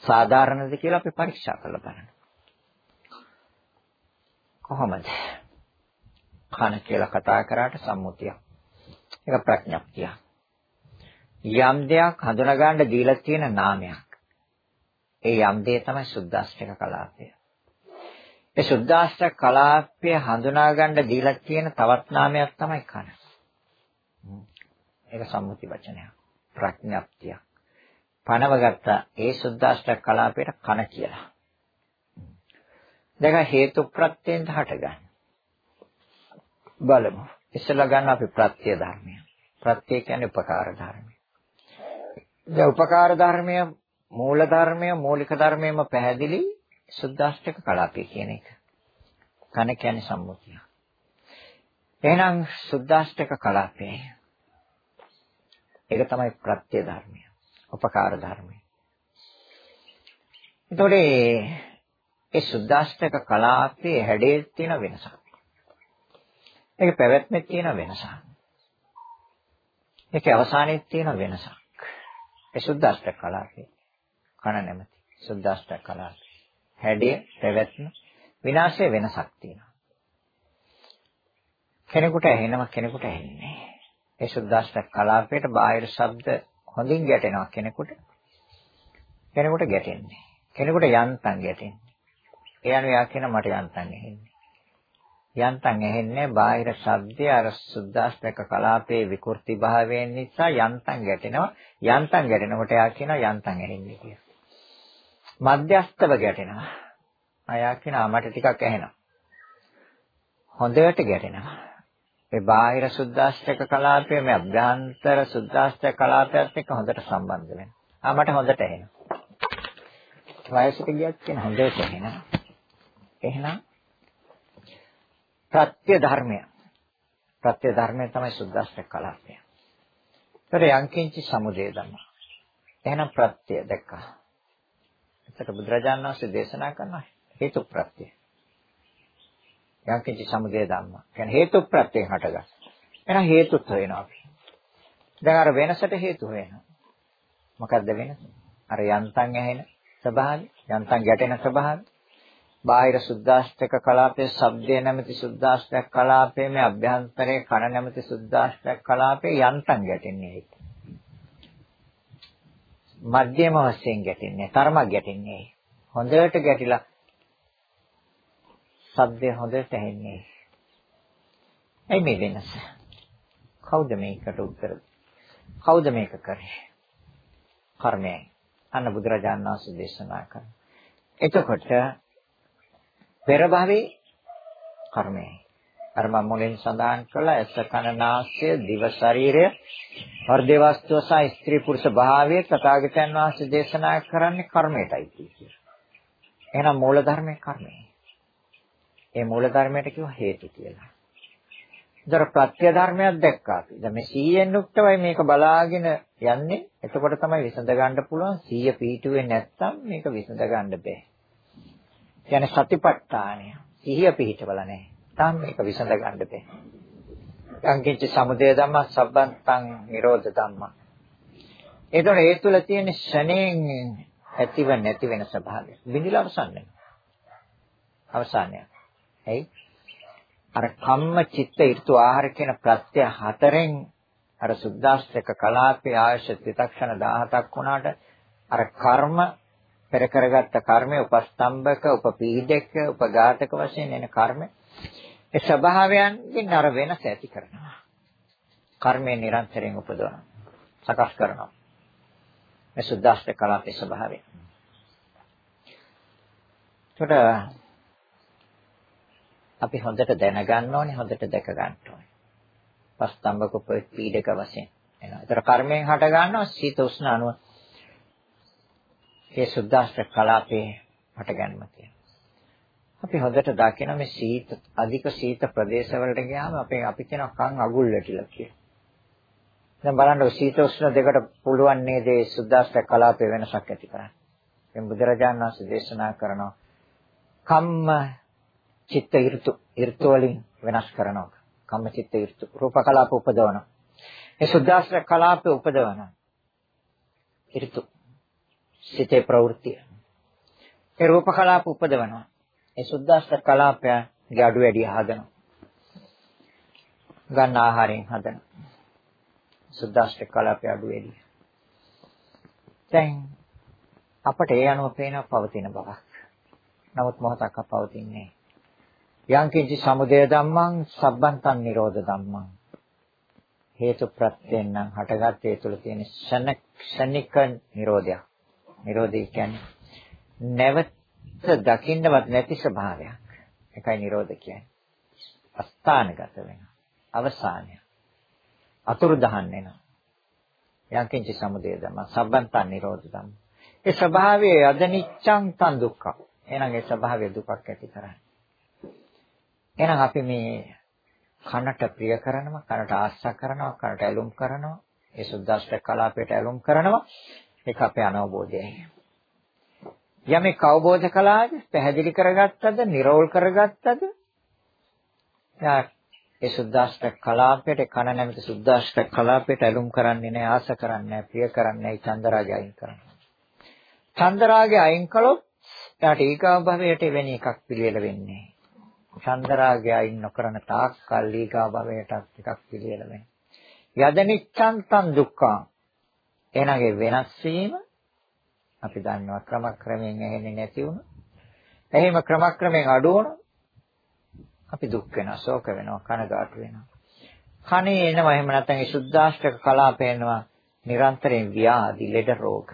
සාධාරණද කියලා අපි පරීක්ෂා කරලා බලන්න. කොහොමද? කන කියලා කතා කරාට සම්මුතියක්. ඒක ප්‍රඥප්තිය. යම් දෙයක් හඳුනා ගන්න දීලා තියෙන නාමයක්. ඒ යම් දේ තමයි සුද්දාෂ්ටක කලාපය. ඒ සුද්දාෂ්ටක කලාපය හඳුනා ගන්න දීලා තියෙන තවත් නාමයක් තමයි කන. ඒක සම්මුති වචනයක්. ප්‍රඥප්තියක්. පනවගත්ත ඒ සුද්දාෂ්ටක කලාපයට කන කියලා. දැන් හේතු ප්‍රත්‍යයෙන් හටගන්න. බලමු. ඉස්සෙල්ලා ගන්න අපි ප්‍රත්‍ය ධර්මය. ප්‍රත්‍ය කියන්නේ උපකාර ධර්මය. දැන් උපකාර ධර්මය මූල ධර්මය මූලික ධර්මයම පැහැදිලි සුද්දාෂ්ටක කලාපය කියන එක. කන කියන්නේ සම්මුතිය. එහෙනම් සුද්දාෂ්ටක කලාපය. ඒක තමයි ප්‍රත්‍ය ධර්මය. උපකාර ධර්මය. එතකොට ඒ සුද්දාෂ්ටක කලාපයේ හැඩයේ තියෙන වෙනසක්. ඒක පැවැත්මේ තියෙන වෙනසක්. ඒකේ අවසානයේ තියෙන වෙනසක්. ඒ සුද්දාෂ්ටක කලාපේ කන නැමැති සුද්දාෂ්ටක කලාපේ හැඩය පැවැත්ම විනාශයේ වෙනසක් තියෙනවා. කෙනෙකුට ඇහෙනවා කෙනෙකුට ඇහෙන්නේ ඒ සුද්දාෂ්ටක කලාපයට බාහිර ශබ්ද හොඳින් ගැටෙනවා කෙනෙකුට. කෙනෙකුට ගැටෙන්නේ කෙනෙකුට යන්තම් ගැටෙන්නේ ඒ අනුව යා කියන මට යන්තම් ඇහෙන්නේ. යන්තම් ඇහෙන්නේ බාහිර ශබ්දය අර සුද්දාස්තක කලාපේ විකෘති භාවයෙන් නිසා යන්තම් ගැටෙනවා. යන්තම් ගැටෙනකොට යා කියනවා යන්තම් ඇහෙන්නේ කියලා. මධ්‍යස්තව ගැටෙනවා. අයා කියනවා මට ටිකක් ඇහෙනවා. හොඳට ගැටෙනවා. ඒ බාහිර සුද්දාස්තක කලාපය මේ අභ්‍යන්තර සුද්දාස්තක කලාපයත් එක්ක හොඳට සම්බන්ධ වෙනවා. ආ මට හොඳට ඇහෙනවා. වයසට ගියත් කියන හොඳට ඇහෙනවා. එහෙනම් ප්‍රත්‍ය ධර්මය. ප්‍රත්‍ය ධර්මය තමයි සුද්දාස්ත්‍ර කලාපය. ඒතර යංකින්චි සමුදය ධම්ම. එහෙනම් ප්‍රත්‍ය දැක්කා. එතකොට බුදුරජාණන් වහන්සේ දේශනා කරන හේතු ප්‍රත්‍ය. යංකින්චි සමුදය ධම්ම. කියන්නේ හේතු ප්‍රත්‍යයෙන් හටගන්න. එහෙනම් හේතුත් වෙනවා අපි. දැන් අර වෙනසට හේතු වෙනවා. මොකද්ද වෙනස? අර යන්තම් ඇහෙන ස්වභාවය, යන්තම් ගැටෙන ස්වභාවය. බාහිර සුද්දාෂ්ටක කලාපයේ ශබ්දය නැමැති සුද්දාෂ්ටක කලාපයේ මේ අභ්‍යන්තරයේ කන නැමැති සුද්දාෂ්ටක කලාපයේ යන්තම් ගැටෙන්නේ ඒක. මධ්‍යම වශයෙන් ගැටෙන්නේ, තරමක් ගැටෙන්නේ. හොඳට ගැටිලා ශබ්දය හොඳට ඇහෙන්නේ. එයි මේ වෙනස. කවුද මේකට උත්තර කවුද මේක කරේ? කර්මයයි. අන්න බුදුරජාණන් වහන්සේ දේශනා කරනවා. එතකොට පෙර භවයේ කර්මයයි. අර මම මුලින් සඳහන් කළා ඇස කන නාසය දිව ශරීරය හෘදේ වස්තුව සහ ස්ත්‍රී පුරුෂ භාවය තථාගතයන් වහන්සේ දේශනා කරන්නේ කර්මයටයි කියලා. එහෙනම් මූල ධර්මයේ කර්මය. ඒ මූල ධර්මයට කිව්ව හේතු කියලා. දර ප්‍රත්‍ය ධර්මයක් දැක්කා අපි. දැන් මේ 100න් යුක්තවයි මේක බලාගෙන යන්නේ. එතකොට තමයි විසඳ ගන්න පුළුවන්. 100 පීටුවේ නැත්තම් මේක විසඳ ගන්න බෑ. කියන්නේ සතිපට්ඨානය. සිහිය පිහිටවල නැහැ. තාම මේක විසඳ ගන්න බෑ. අංකින්ච සමුදය ධම්ම සබ්බන්තං නිරෝධ ධම්ම. ඒතකොට ඒ තුල තියෙන ශණයෙන් ඇතිව නැති වෙන ස්වභාවය. බිඳිලා අවසන් වෙනවා. අවසානය. එයි අර කම්ම චිත්ත ඍතු ආහාර කියන ප්‍රත්‍ය හතරෙන් අර සුද්දාස්ත්‍රක කලාපේ ආයශ ත්‍රිතක්ෂණ 17ක් වුණාට අර කර්ම පෙර කරගත්ත කර්මය උපස්තම්භක උපපීඩක උපඝාතක වශයෙන් එන කර්ම ඒ ස්වභාවයන්ගෙන් අර වෙනස ඇති කරනවා. කර්මය නිරන්තරයෙන් උපදවනවා. සකස් කරනවා. මේ සුද්දාෂ්ට කලාපේ ස්වභාවය. ඒකට අපි හොඳට දැනගන්න ඕනේ හොඳට දැක ගන්න ඕනේ. පස්තම්බක පීඩක වශයෙන් එනවා. ඒතර කර්මයෙන් හට ගන්නවා සීත උෂ්ණ අණුව. ඒ සුද්දාෂ්ට කලාපේ හට ගැනීම තියෙනවා. අපි හොඳට දකින මේ සීත අධික සීත ප්‍රදේශවලට ගියාම අපේ අපි කියන කන් අගුල් වැටිලා කියලා. දැන් බලන්න සීත උෂ්ණ දෙකට පුළුවන් නේද ඒ සුද්දාෂ්ට කලාපේ වෙනසක් ඇති කරන්න. දැන් බුදුරජාණන් වහන්සේ දේශනා කරනවා කම්ම චිත්ත ඍතු ඍතු වලින් වෙනස් කරනවා. කම්ම චිත්ත ඍතු රූප කලාප උපදවනවා. ඒ සුද්දාස්ත්‍ර කලාප උපදවනවා. ඍතු සිතේ ප්‍රවෘත්තිය. ඒ රූප කලාප උපදවනවා. ඒ සුද්දාස්ත්‍ර කලාපයගේ අඩු වැඩි හදනවා. ගන්න ආහාරයෙන් හදනවා. සුද්දාස්ත්‍ර කලාපය අඩු වැඩි. දැන් අපට ඒ අනුව පේන පවතින බවක්. නමුත් මොහොතක් අපවතින්නේ යංකින්චි සමුදය ධම්මං සබ්බන්තං නිරෝධ ධම්මං හේතු ප්‍රත්‍යයෙන් නම් හටගත් ඒ තුළ තියෙන ශනික නිරෝධයක් නිරෝධය කියන්නේ නැවත දකින්නවත් නැති ස්වභාවයක්. ඒකයි නිරෝධ කියන්නේ. අස්ථානගත වෙනවා. අවසානය. අතුරු දහන් වෙනවා. යංකින්චි සමුදය ධම්මං සබ්බන්තං නිරෝධ ධම්මං. ඒ ස්වභාවයේ අදනිච්ඡං තන් දුක්ඛ. එහෙනම් ඒ ස්වභාවය දුකක් ඇති කරන්නේ. එහෙනම් අපි මේ කනට ප්‍රිය කරනවා, කනට ආශා කරනවා, කනට ඇලුම් කරනවා, ඒ සුද්දාෂ්ට කලාපයට ඇලුම් කරනවා. ඒක අපේ අනවබෝධයයි. යමෙක් අවබෝධ කළාද, පැහැදිලි කරගත්තද, නිරෝල් කරගත්තද, යා ඒ සුද්දාෂ්ට කලාපයට කන නැමැති සුද්දාෂ්ට කලාපයට ඇලුම් කරන්නේ නැහැ, ආශා කරන්නේ නැහැ, ප්‍රිය කරන්නේ නැහැ, චන්දරාගය අයින් කරනවා. චන්දරාගය අයින් කළොත් යාට ඊගා භවයට වෙන එකක් පිළිවෙල වෙන්නේ. චන්දරාගය අයින් නොකරන තාක් කල් ඊගා භවයටත් ටිකක් පිළියෙල වෙනවා. යදනිච්ඡන්තං දුක්ඛං. එනගේ වෙනස් වීම අපි දන්නවා ක්‍රමක්‍රමයෙන් ඇහෙන්නේ නැති වුණා. එහෙම ක්‍රමක්‍රමයෙන් අඩු වුණා. අපි දුක් වෙනවා, ශෝක වෙනවා, කනගාටු වෙනවා. කනේ එනවා එහෙම නැත්නම් ඒ සුද්දාෂ්ටක කලාපේනවා නිරන්තරයෙන් ව්‍යාධි, ලෙඩ රෝග.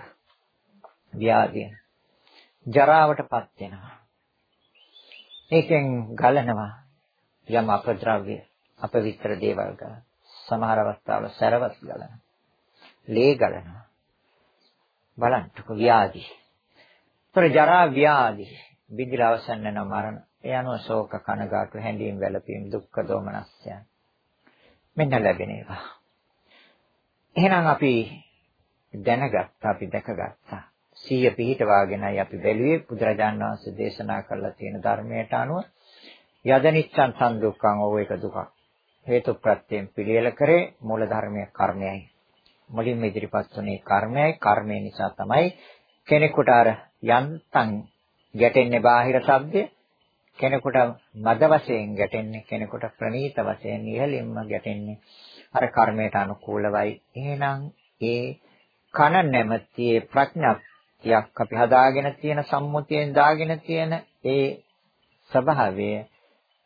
ව්‍යාධි. ජරාවටපත් වෙනවා. ඒකෙන් ගලනවා යම් අපද්‍රව්‍ය අපවිත්‍ර දේවල් ගන්න. සමහර අවස්ථාවල සරවත් ගලනවා. ලේ ගලනවා. බලන්නකො ව්‍යාධි. ତොර ජරා ව්‍යාධි බිඳිලා අවසන් වෙන මරණ. ඒ අනුව ශෝක කනගාටු හැඬීම් වැළපීම් දුක්ඛ දෝමනස්යන්. මෙන්න ලැබෙන ඒවා. එහෙනම් අපි දැනගත්තා අපි දැකගත්තා. සිය පිහිටවාගෙනයි අපි බැලුවේ බුදුරජාණන් වහන්සේ දේශනා කරලා තියෙන ධර්මයට අනුව යදනිච්ඡන් සම්දුක්ඛං ඕව එක දුකක් හේතු ප්‍රත්‍යයෙන් පිළියෙල කරේ මූල ධර්මයේ කර්මයයි මුලින්ම ඉදිරිපත් වුණේ කර්මයයි. කර්මය නිසා තමයි කෙනෙකුට අර යන්තම් ගැටෙන්නේ බාහිර ශබ්දය කෙනෙකුට මද වශයෙන් ගැටෙන්නේ කෙනෙකුට ප්‍රනීත වශයෙන් ඉහළින්ම ගැටෙන්නේ අර කර්මයට අනුකූලවයි. එහෙනම් ඒ කන නැමැති ප්‍රඥා ටිකක් අපි හදාගෙන තියෙන සම්මුතියෙන් දාගෙන තියෙන ඒ ස්වභාවය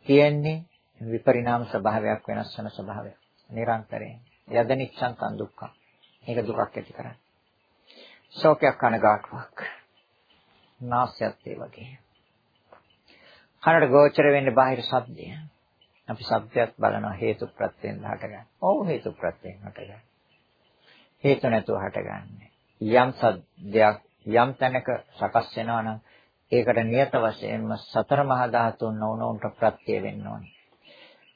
තියෙන්නේ විපරිණාම ස්වභාවයක් වෙනස් වෙන ස්වභාවයක්. නිරන්තරයෙන්. යදනිච්ඡන් කන් දුක්ඛ. මේක දුකක් ඇති කරන්නේ ශෝකයක් කනගාටුවක් නාස්යත් ඒ වගේ කනට ගෝචර වෙන්නේ බාහිර ශබ්දය අපි ශබ්දයක් බලනවා හේතු ප්‍රත්‍යයෙන් හටගන්න. ඔව් හේතු ප්‍රත්‍යයෙන් හටගන්න. හේතු නැතුව හටගන්නේ. යම් සද්දයක් යම් තැනක සකස් වෙනවා නම් ඒකට නියත වශයෙන්ම සතර මහා ධාතුන් නොවුනොන්ට ප්‍රත්‍ය වෙන්න ඕනේ.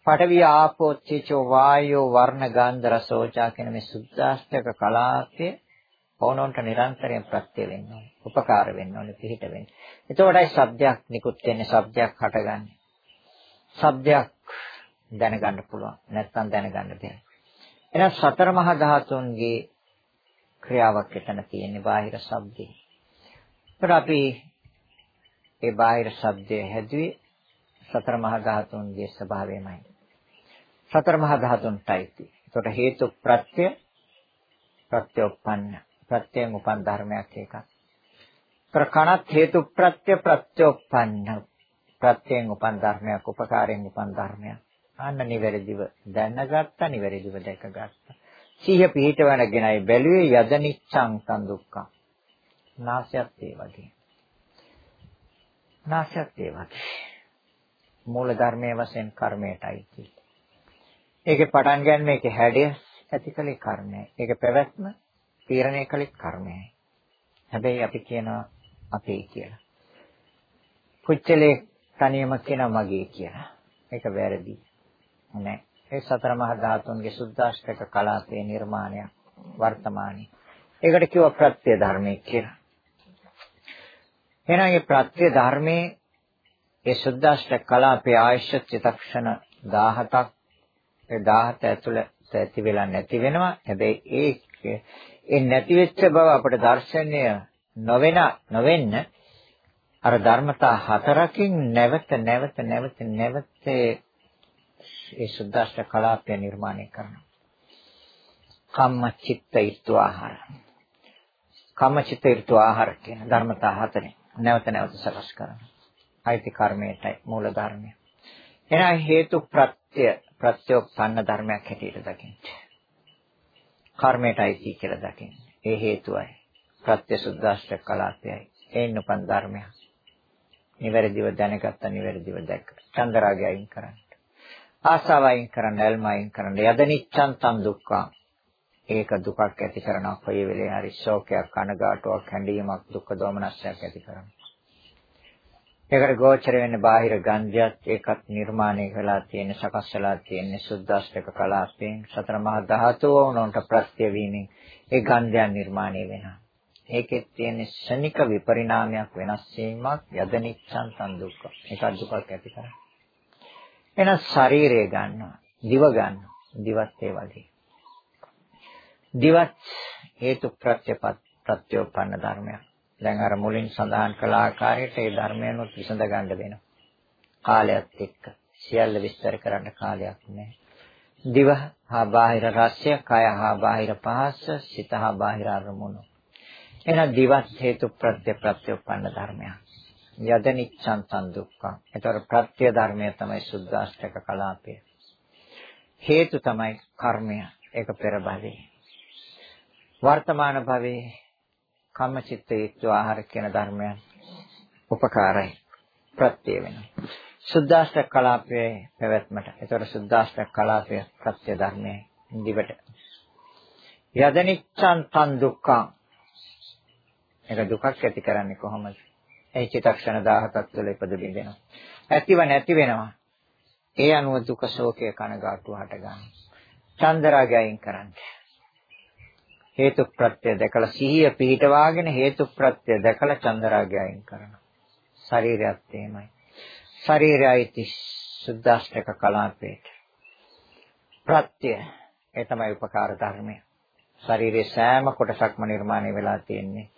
පඨවි ආපෝ චේචෝ වායෝ වර්ණ ගන්ධ රස ඕචා කියන මේ සුද්ධාෂ්ටක කලාපයේ ඕනොන්ට නිරන්තරයෙන් ප්‍රත්‍ය වෙන්න ඕනේ. උපකාර වෙන්න ඕනේ පිහිට වෙන්න. එතකොටයි ශබ්දයක් නිකුත් වෙන්නේ ශබ්දයක් හටගන්නේ. ශබ්දයක් දැනගන්න පුළුවන්. නැත්නම් දැනගන්න බැහැ. එහෙනම් සතර මහා ධාතුන්ගේ ක්‍රියාවක් එතන තියෙන්නේ බාහිර ශබ්දේ. ඒත් අපි ඒ බාහිර ශබ්දය හැදුවේ සතර මහා ධාතුන්ගේ ස්වභාවයමයි. සතර මහා ධාතුන්ටයි. ඒකට හේතු ප්‍රත්‍ය ප්‍රත්‍යෝපන්න ප්‍රත්‍යයෙන් උපන් ධර්මයක් එකක්. ප්‍රකණත් හේතු ප්‍රත්‍ය ප්‍රත්‍යෝපන්න ප්‍රත්‍යයෙන් උපන් ධර්මයක්, උපකාරයෙන් උපන් ධර්මයක්. අන්න නිවැරදිව දැනගත්තා, නිවැරදිව දැකගත්තා. සිහිය පිහිටවනගෙනයි බැලුවේ යදනිච්ඡං තන් දුක්ඛං. නාසයත් ඒ වගේ. නාසයත් ඒ වගේ. මූල ධර්මයේ වශයෙන් කර්මයටයි තියෙන්නේ. ඒකේ පටන් ගන්න මේකේ හැඩය ඇතිකලේ කර්මය. ඒක පැවැත්ම තීරණය කලේ කර්මයයි. හැබැයි අපි කියනවා අපේ කියලා. කුච්චලේ තනියම කියනවා මගේ කියලා. ඒක වැරදි. නෑ. ඒ සතර මහා ධාතුන්ගේ සුද්දාෂ්ටක කලාපයේ නිර්මාණය වර්තමානයේ. ඒකට කිව්වා ප්‍රත්‍ය ධර්මයේ කියලා. එහෙනම් මේ ප්‍රත්‍ය ධර්මයේ ඒ සුද්දාෂ්ටක කලාපයේ ආයශ චිතක්ෂණ 17ක් ඒ 17 ඇතුළත ඇති වෙලා නැති වෙනවා. හැබැයි ඒ ඒ නැති වෙච්ච බව අපට දර්ශනය නොවෙන නොවෙන්න අර ධර්මතා හතරකින් නැවත නැවත නැවත නැවත ඒ සුද්දාෂ්ට කලාපය නිර්මාණය කරනවා. කම්ම චිත්ත ඍතු ආහාර. කම්ම චිත්ත ඍතු ආහාර කියන ධර්මතා හතරෙන් නැවත නැවත සකස් කරනවා. අයිති කර්මයටයි මූල ධර්මය. එහෙනම් හේතු ප්‍රත්‍ය ප්‍රත්‍යෝපන්න ධර්මයක් හැටියට දකින්න. කර්මයටයි කී කියලා දකින්න. ඒ හේතුවයි. ප්‍රත්‍ය සුද්දාෂ්ට කලාපයයි. ඒන් උපන් ධර්මයක්. නිවැරදිව දැනගත්ත නිවැරදිව දැක්ක. චන්දරාගය අයින් කරන්න. ආසාව අයින් කරන්න, ඇල්ම අයින් කරන්න. යදනිච්ඡන් තන් දුක්ඛං. ඒක දුකක් ඇති කරනවා. කොයි වෙලේ හරි ශෝකයක්, කනගාටුවක්, හැඬීමක්, දුක්ඛ දෝමනස්යක් ඇති කරනවා. ඒකට ගෝචර වෙන්නේ බාහිර ගන්ධයත් ඒකත් නිර්මාණය වෙලා තියෙන සකස් වෙලා තියෙන සුද්දාෂ්ටක කලාපයෙන් සතර මහා ධාතු වුණොන්ට ප්‍රත්‍ය වීමෙන් ඒ ගන්ධයන් නිර්මාණය වෙනවා. ඒකෙත් තියෙන ශනික විපරිණාමයක් වෙනස් වීමක් යදනිච්ඡන් සම් දුක්ඛ. ඒක දුකක් ඇති කරනවා. එන ශරීරය ගන්නවා, දිව ගන්නවා. දිවත් ඒ වගේ. දිවත් හේතු ප්‍රත්‍යපත් ප්‍රත්‍යෝපන්න ධර්මයක්. දැන් අර මුලින් සඳහන් කළ ආකාරයට ඒ ධර්මයන්වත් විසඳ ගන්න වෙනවා. කාලයත් එක්ක සියල්ල විස්තර කරන්න කාලයක් නැහැ. දිව හා බාහිර රසය, කය හා බාහිර පහස, සිත හා බාහිර අරමුණු. එහෙනම් දිවත් හේතු ප්‍රත්‍ය ප්‍රත්‍යෝපන්න ධර්මයක්. යදනිච්ඡන් තන් දුක්ඛං. ඒතර ප්‍රත්‍ය ධර්මය තමයි සුද්දාෂ්ටක කලාපය. හේතු තමයි කර්මය. ඒක පෙර භවයේ. වර්තමාන භවයේ කම්මචිත්ත යුක්ත ආහාර කියන ධර්මයන් උපකාරයි ප්‍රත්‍ය වෙනවා. සුද්දාෂ්ටක කලාපයේ පැවැත්මට. ඒතර සුද්දාෂ්ටක කලාපය ප්‍රත්‍ය ධර්මයේ දිවට. යදනිච්ඡන් තන් දුක්ඛං. ඒක දුකක් ඇති කරන්නේ කොහොමද? ඒ චිතක්ෂණ 17ක් තුළ ඉපද බිඳෙනවා. ඇතිව නැති වෙනවා. ඒ අනුව දුක ශෝකය කනගාටුව හට ගන්නවා. චන්දරාගයෙන් කරන්නේ. හේතු ප්‍රත්‍ය දැකලා සිහිය පිහිටවාගෙන හේතු ප්‍රත්‍ය දැකලා චන්දරාගය අයින් කරනවා. ශරීරයත් එහෙමයි. ශරීරයයි සුද්දාෂ්ටක කලාපේට. ප්‍රත්‍ය ඒ තමයි උපකාර ධර්මය. ශරීරයේ සෑම කොටසක්ම නිර්මාණය වෙලා තියෙන්නේ.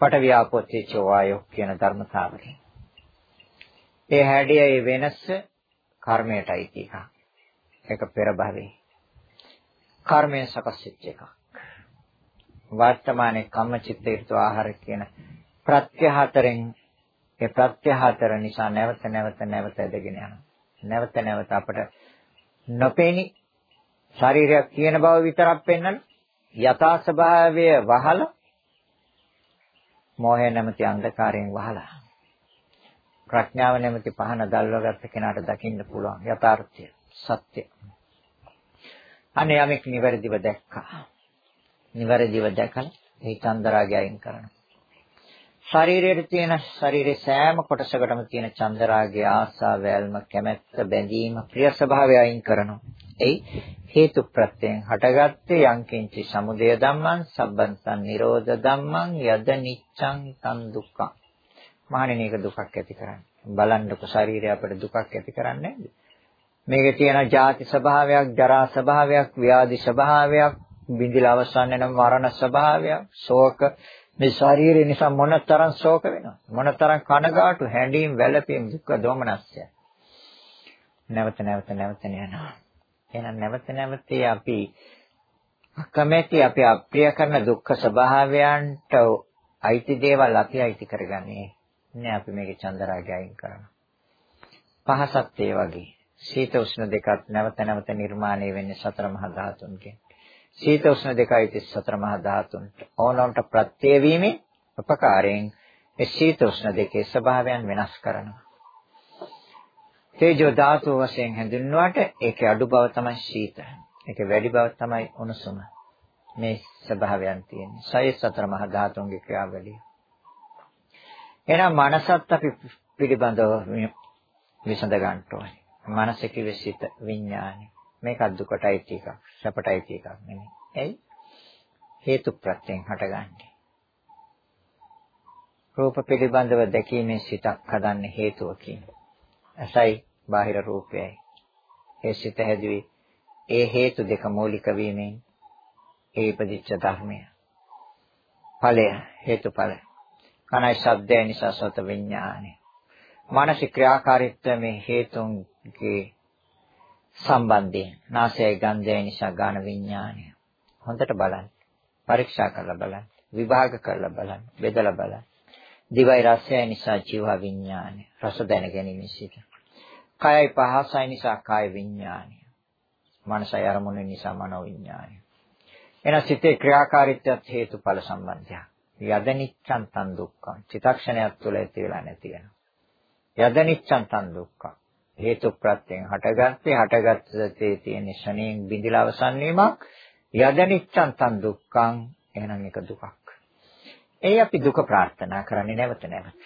පඨවි ආපෝ තේජෝ වායෝ කියන ධර්මතාවලින්. ඒ හැඩයේ වෙනස කර්මයටයි තියෙක. ඒක පෙර භවයේ. කර්මයෙන් සකස් වෙච්ච එකක්. වර්තමානයේ කම්මචිත්ත ඍතු ආහාර කියන ප්‍රත්‍ය හතරෙන් ඒ ප්‍රත්‍ය හතර නිසා නැවත නැවත නැවත ඇදගෙන යනවා. නැවත නැවත අපට නොපෙනි ශරීරයක් කියන බව විතරක් පෙන්වන යථා ස්වභාවය වහලා මෝහය නැමැති අන්ධකාරයෙන් වහලා ප්‍රඥාව නැමැති පහන දැල්වගත්ත කෙනාට දකින්න පුළුවන් යථාර්ථය සත්‍ය. අනේ යමෙක් නිවැරදිව දැක්කා. නිවැරදිව දැකලා ඒ චන්දරාගය අයින් කරනවා. ශරීරයේ තියෙන ශරීරයේ සෑම කොටසකටම තියෙන චන්දරාගය ආසා වැල්ම කැමැත්ත බැඳීම ප්‍රිය ස්වභාවය අයින් කරනවා. එයි හේතු ප්‍රත්‍යයෙන් හටගත්තේ යංකින්චි සමුදය ධම්මං සබ්බන්තං නිරෝධ ධම්මං යද නිච්ඡං තන් දුක්ඛං. මහණෙනි මේක දුකක් ඇති කරන්නේ. බලන්නකො ශරීරය අපිට දුකක් ඇති කරන්නේ නැද්ද? මේකේ තියෙන ජාති ස්වභාවයක්, ජරා ස්වභාවයක්, ව්‍යාධි ස්වභාවයක්, බිඳිලා අවසන් වෙන මරණ ස්වභාවය, ශෝක මේ ශරීරය නිසා මොනතරම් ශෝක වෙනවද? මොනතරම් කනගාටු, හැඬීම්, වැළපීම්, දුක්, දෝමනස්ය. නැවත නැවත නැවත යනවා. එහෙනම් නැවත නැවත අපි අකමැති අපි අප්‍රිය කරන දුක්ඛ ස්වභාවයන්ට අයිති දේවල් අපි අයිති කරගන්නේ නෑ අපි මේකේ චන්දරාගය අයින් කරනවා. පහසත් ඒ වගේ. සීත උෂ්ණ දෙකත් නැවත නැවත නිර්මාණය වෙන්නේ සතර මහා ධාතුන්ගෙන්. සීත උෂ්ණ දෙකයි තිස් සතර මහා ධාතුන්ට ඕනොන්ට ප්‍රත්‍ය වීමේ උපකාරයෙන් ඒ සීත උෂ්ණ දෙකේ ස්වභාවයන් වෙනස් කරනවා. තේජෝ ධාතු වශයෙන් හැඳින්වුවාට ඒකේ අඩු බව තමයි සීත. ඒකේ වැඩි බව තමයි උණුසුම. මේ ස්වභාවයන් තියෙන්නේ. සය සතර මහා ධාතුන්ගේ ක්‍රියාවලිය. එහෙනම් මනසත් අපි පිළිබඳව විසඳ ගන්න ඕනේ. මනස කිව්වේ සිත විඥානයි. මේක දුකටයි ටිකක්, සැපටයි ටිකක් නෙමෙයි. එයි හේතු ප්‍රත්‍යයෙන් හටගන්නේ. රූප පිළිබඳව දැකීමේ සිතක් හදන්නේ හේතුවකින්. ඇසයි බාහිර රූපයයි. ඒ සිත හැදුවේ ඒ හේතු දෙක මූලික වීමෙන් ඒ ඉපදිච්ච ධර්මය. ඵලය හේතුඵල. කනයි ශබ්දය නිසා සත විඥානය. මානසික ක්‍රියාකාරීත්වය මේ හේතුන්ගේ සම්බන්ධයෙන් නාසයයි ගන්ධයයි නිසා ගාන විඥානය. හොඳට බලන්න. පරීක්ෂා කරලා බලන්න. විභාග කරලා බලන්න. බෙදලා බලන්න. දිවයි රසයයි නිසා ජීව විඥානය. රස දැන ගැනීම සිට. කයයි පහසයි නිසා කාය විඥානය. මනසයි අරමුණ නිසා මනෝ විඥානය. එන සිතේ ක්‍රියාකාරීත්වයත් හේතුඵල සම්බන්ධයක්. යදනිච්ඡන් තන් දුක්ඛං. චිතක්ෂණයක් තුළ ඇති වෙලා නැති වෙනවා. යදනිච්ඡන් තන් දුක්ඛං. හේතු ප්‍රත්‍යයෙන් හටගත්තේ හටගත්තේ තියෙන ශණයෙන් බිඳිලා අවසන් වීමක්. යදනිච්ඡන් තන් දුක්ඛං. එහෙනම් ඒක දුකක්. ඒ අපි දුක ප්‍රාර්ථනා කරන්නේ නැවත නැවත.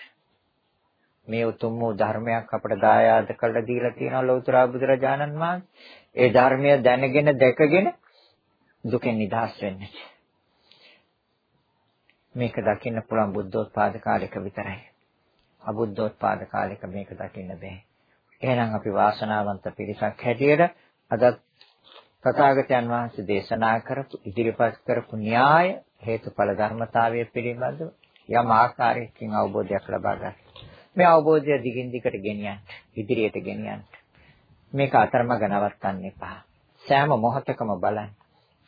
මේ උතුම් වූ ධර්මයක් අපට දායාද කරලා දීලා තියෙනවා ලෞතර බුදුරජාණන් වහන්සේ. ඒ ධර්මය දැනගෙන දැකගෙන දුකෙන් නිදහස් වෙන්න. මේක දකින්න පුළුවන් බුද්ධෝත්පාද කාලයක විතරයි. අබුද්ධෝත්පාද කාලයක මේක දකින්න බෑ. එහෙනම් අපි වාසනාවන්ත පිරිසක් හැටියට අද තථාගතයන් වහන්සේ දේශනා කරපු ඉදිරිපත් කරපු න්‍යාය හේතුඵල ධර්මතාවය පිළිබඳව යම් ආකාරයකින් අවබෝධයක් ලබා ගන්න. මේ අවබෝධය දිගින් දිගට ගෙනියන්න, ඉදිරියට ගෙනියන්න. මේක අතරමඟ නවත්තන්න එපා. සෑම මොහොතකම බලන්න.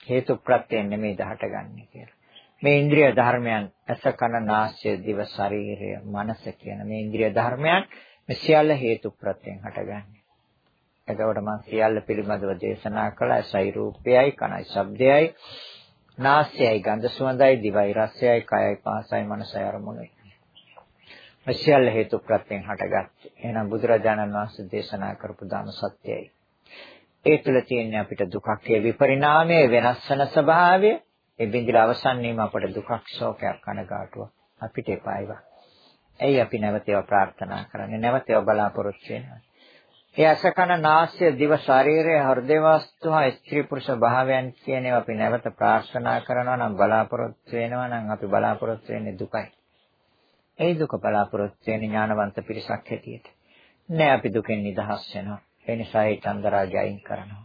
හේතු ප්‍රත්‍යයෙන් නෙමෙයි දහටගන්නේ කියලා. මේ ඉන්ද්‍රිය ධර්මයන් ඇස කන නාසය දිව ශරීරය මනස කියන මේ ඉන්ද්‍රිය ධර්මයන් මේ සියල්ල හේතු ප්‍රත්‍යයෙන් හටගන්නේ. එතකොට මම සියල්ල පිළිබඳව දේශනා කළා. ඇසයි රූපයයි කනයි ශබ්දයයි නාසයයි ගන්ධ සුවඳයි දිවයි රසයයි කයයි පාසයි මනසයි අරමුණයි. සියල්ල හේතු ප්‍රත්‍යයෙන් හටගත්තේ. එහෙනම් බුදුරජාණන් වහන්සේ දේශනා කරපු ධර්ම සත්‍යයි. ඒ තුළ තියෙන අපිට දුකක් ඒ විපරිණාමයේ වෙනස් වෙන ස්වභාවය ඒ බින්දිලා අවසන් වීම අපට දුකක් ශෝකයක් කනගාටුව අපිට එපායිවා. ඇයි අපි නැවත ඒවා ප්‍රාර්ථනා කරන්නේ නැවත ඒවා බලාපොරොත්තු වෙනවා. ඒ අසකන නාස්‍ය දිව ශරීරය හෘදේ වස්තු හා ස්ත්‍රී පුරුෂ භාවයන් කියන ඒවා අපි නැවත ප්‍රාර්ථනා කරනවා නම් බලාපොරොත්තු වෙනවා නම් අපි බලාපොරොත්තු වෙන්නේ දුකයි. ඒ දුක බලාපොරොත්තු වෙන ඥානවන්ත පිරිසක් හැටියට. නෑ අපි දුකෙන් නිදහස් වෙනවා. ඒ නිසා ඒ චන්දරාගය අයින් කරනවා.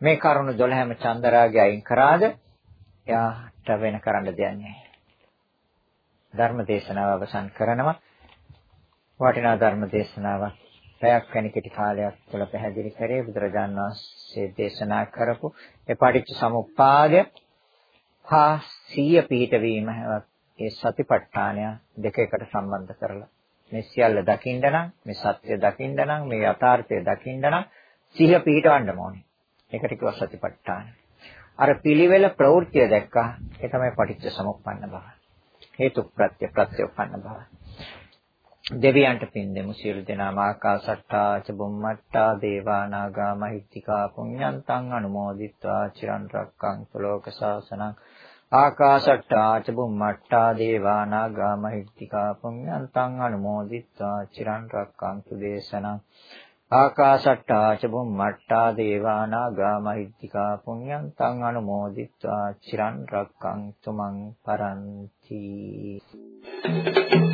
මේ කරුණු 12ම චන්දරාගය අයින් කරාද එයාට වෙන කරන්න දෙයක් නැහැ. ධර්ම දේශනාව අවසන් කරනවා. වටිනා ධර්ම දේශනාවක් පැයක් වැනි කෙටි කාලයක් තුළ පැහැදිලි කරේ බුදුරජාන් වහන්සේ දේශනා කරපු ඒ පටිච්ච සමුප්පාදය හා සීය පිහිටවීම ඒ සතිපට්ඨානය දෙක එකට සම්බන්ධ කරලා මේ සියල්ල දකින්න නම් මේ සත්‍ය දකින්න නම් මේ යථාර්ථය දකින්න නම් සිහිය පිහිටවන්න ඕනේ. ඒකට කිව්වා සතිපට්ඨාන. අර පිළිවෙල ප්‍රවෘත්තිය දැක්කා ඒ තමයි පටිච්ච සමුප්පන්න බව. හේතු ප්‍රත්‍ය ප්‍රත්‍යඋපන්න බව. දෙවියන්ට පින් දෙමු සියලු දෙනාම ආකාසට්ටා ච බුම්මට්ටා දේවා නාග මහිත්‍තිකා පුඤ්ඤන්තං අනුමෝදිත්වා චිරන් රැක්කං ලෝක සාසනං ආකාසට්ටා ච බුම්මට්ටා දේවා නාග මහිත්‍තිකා පුඤ්ඤන්තං අනුමෝදිත්වා චිරන් රැක්කං දේශනං ආකාසට්ටා ච බුම්මට්ටා දේවා නාග මහිත්‍තිකා පුඤ්ඤන්තං අනුමෝදිත්වා චිරන් රැක්කං තුමන් පරන්ති Thank you.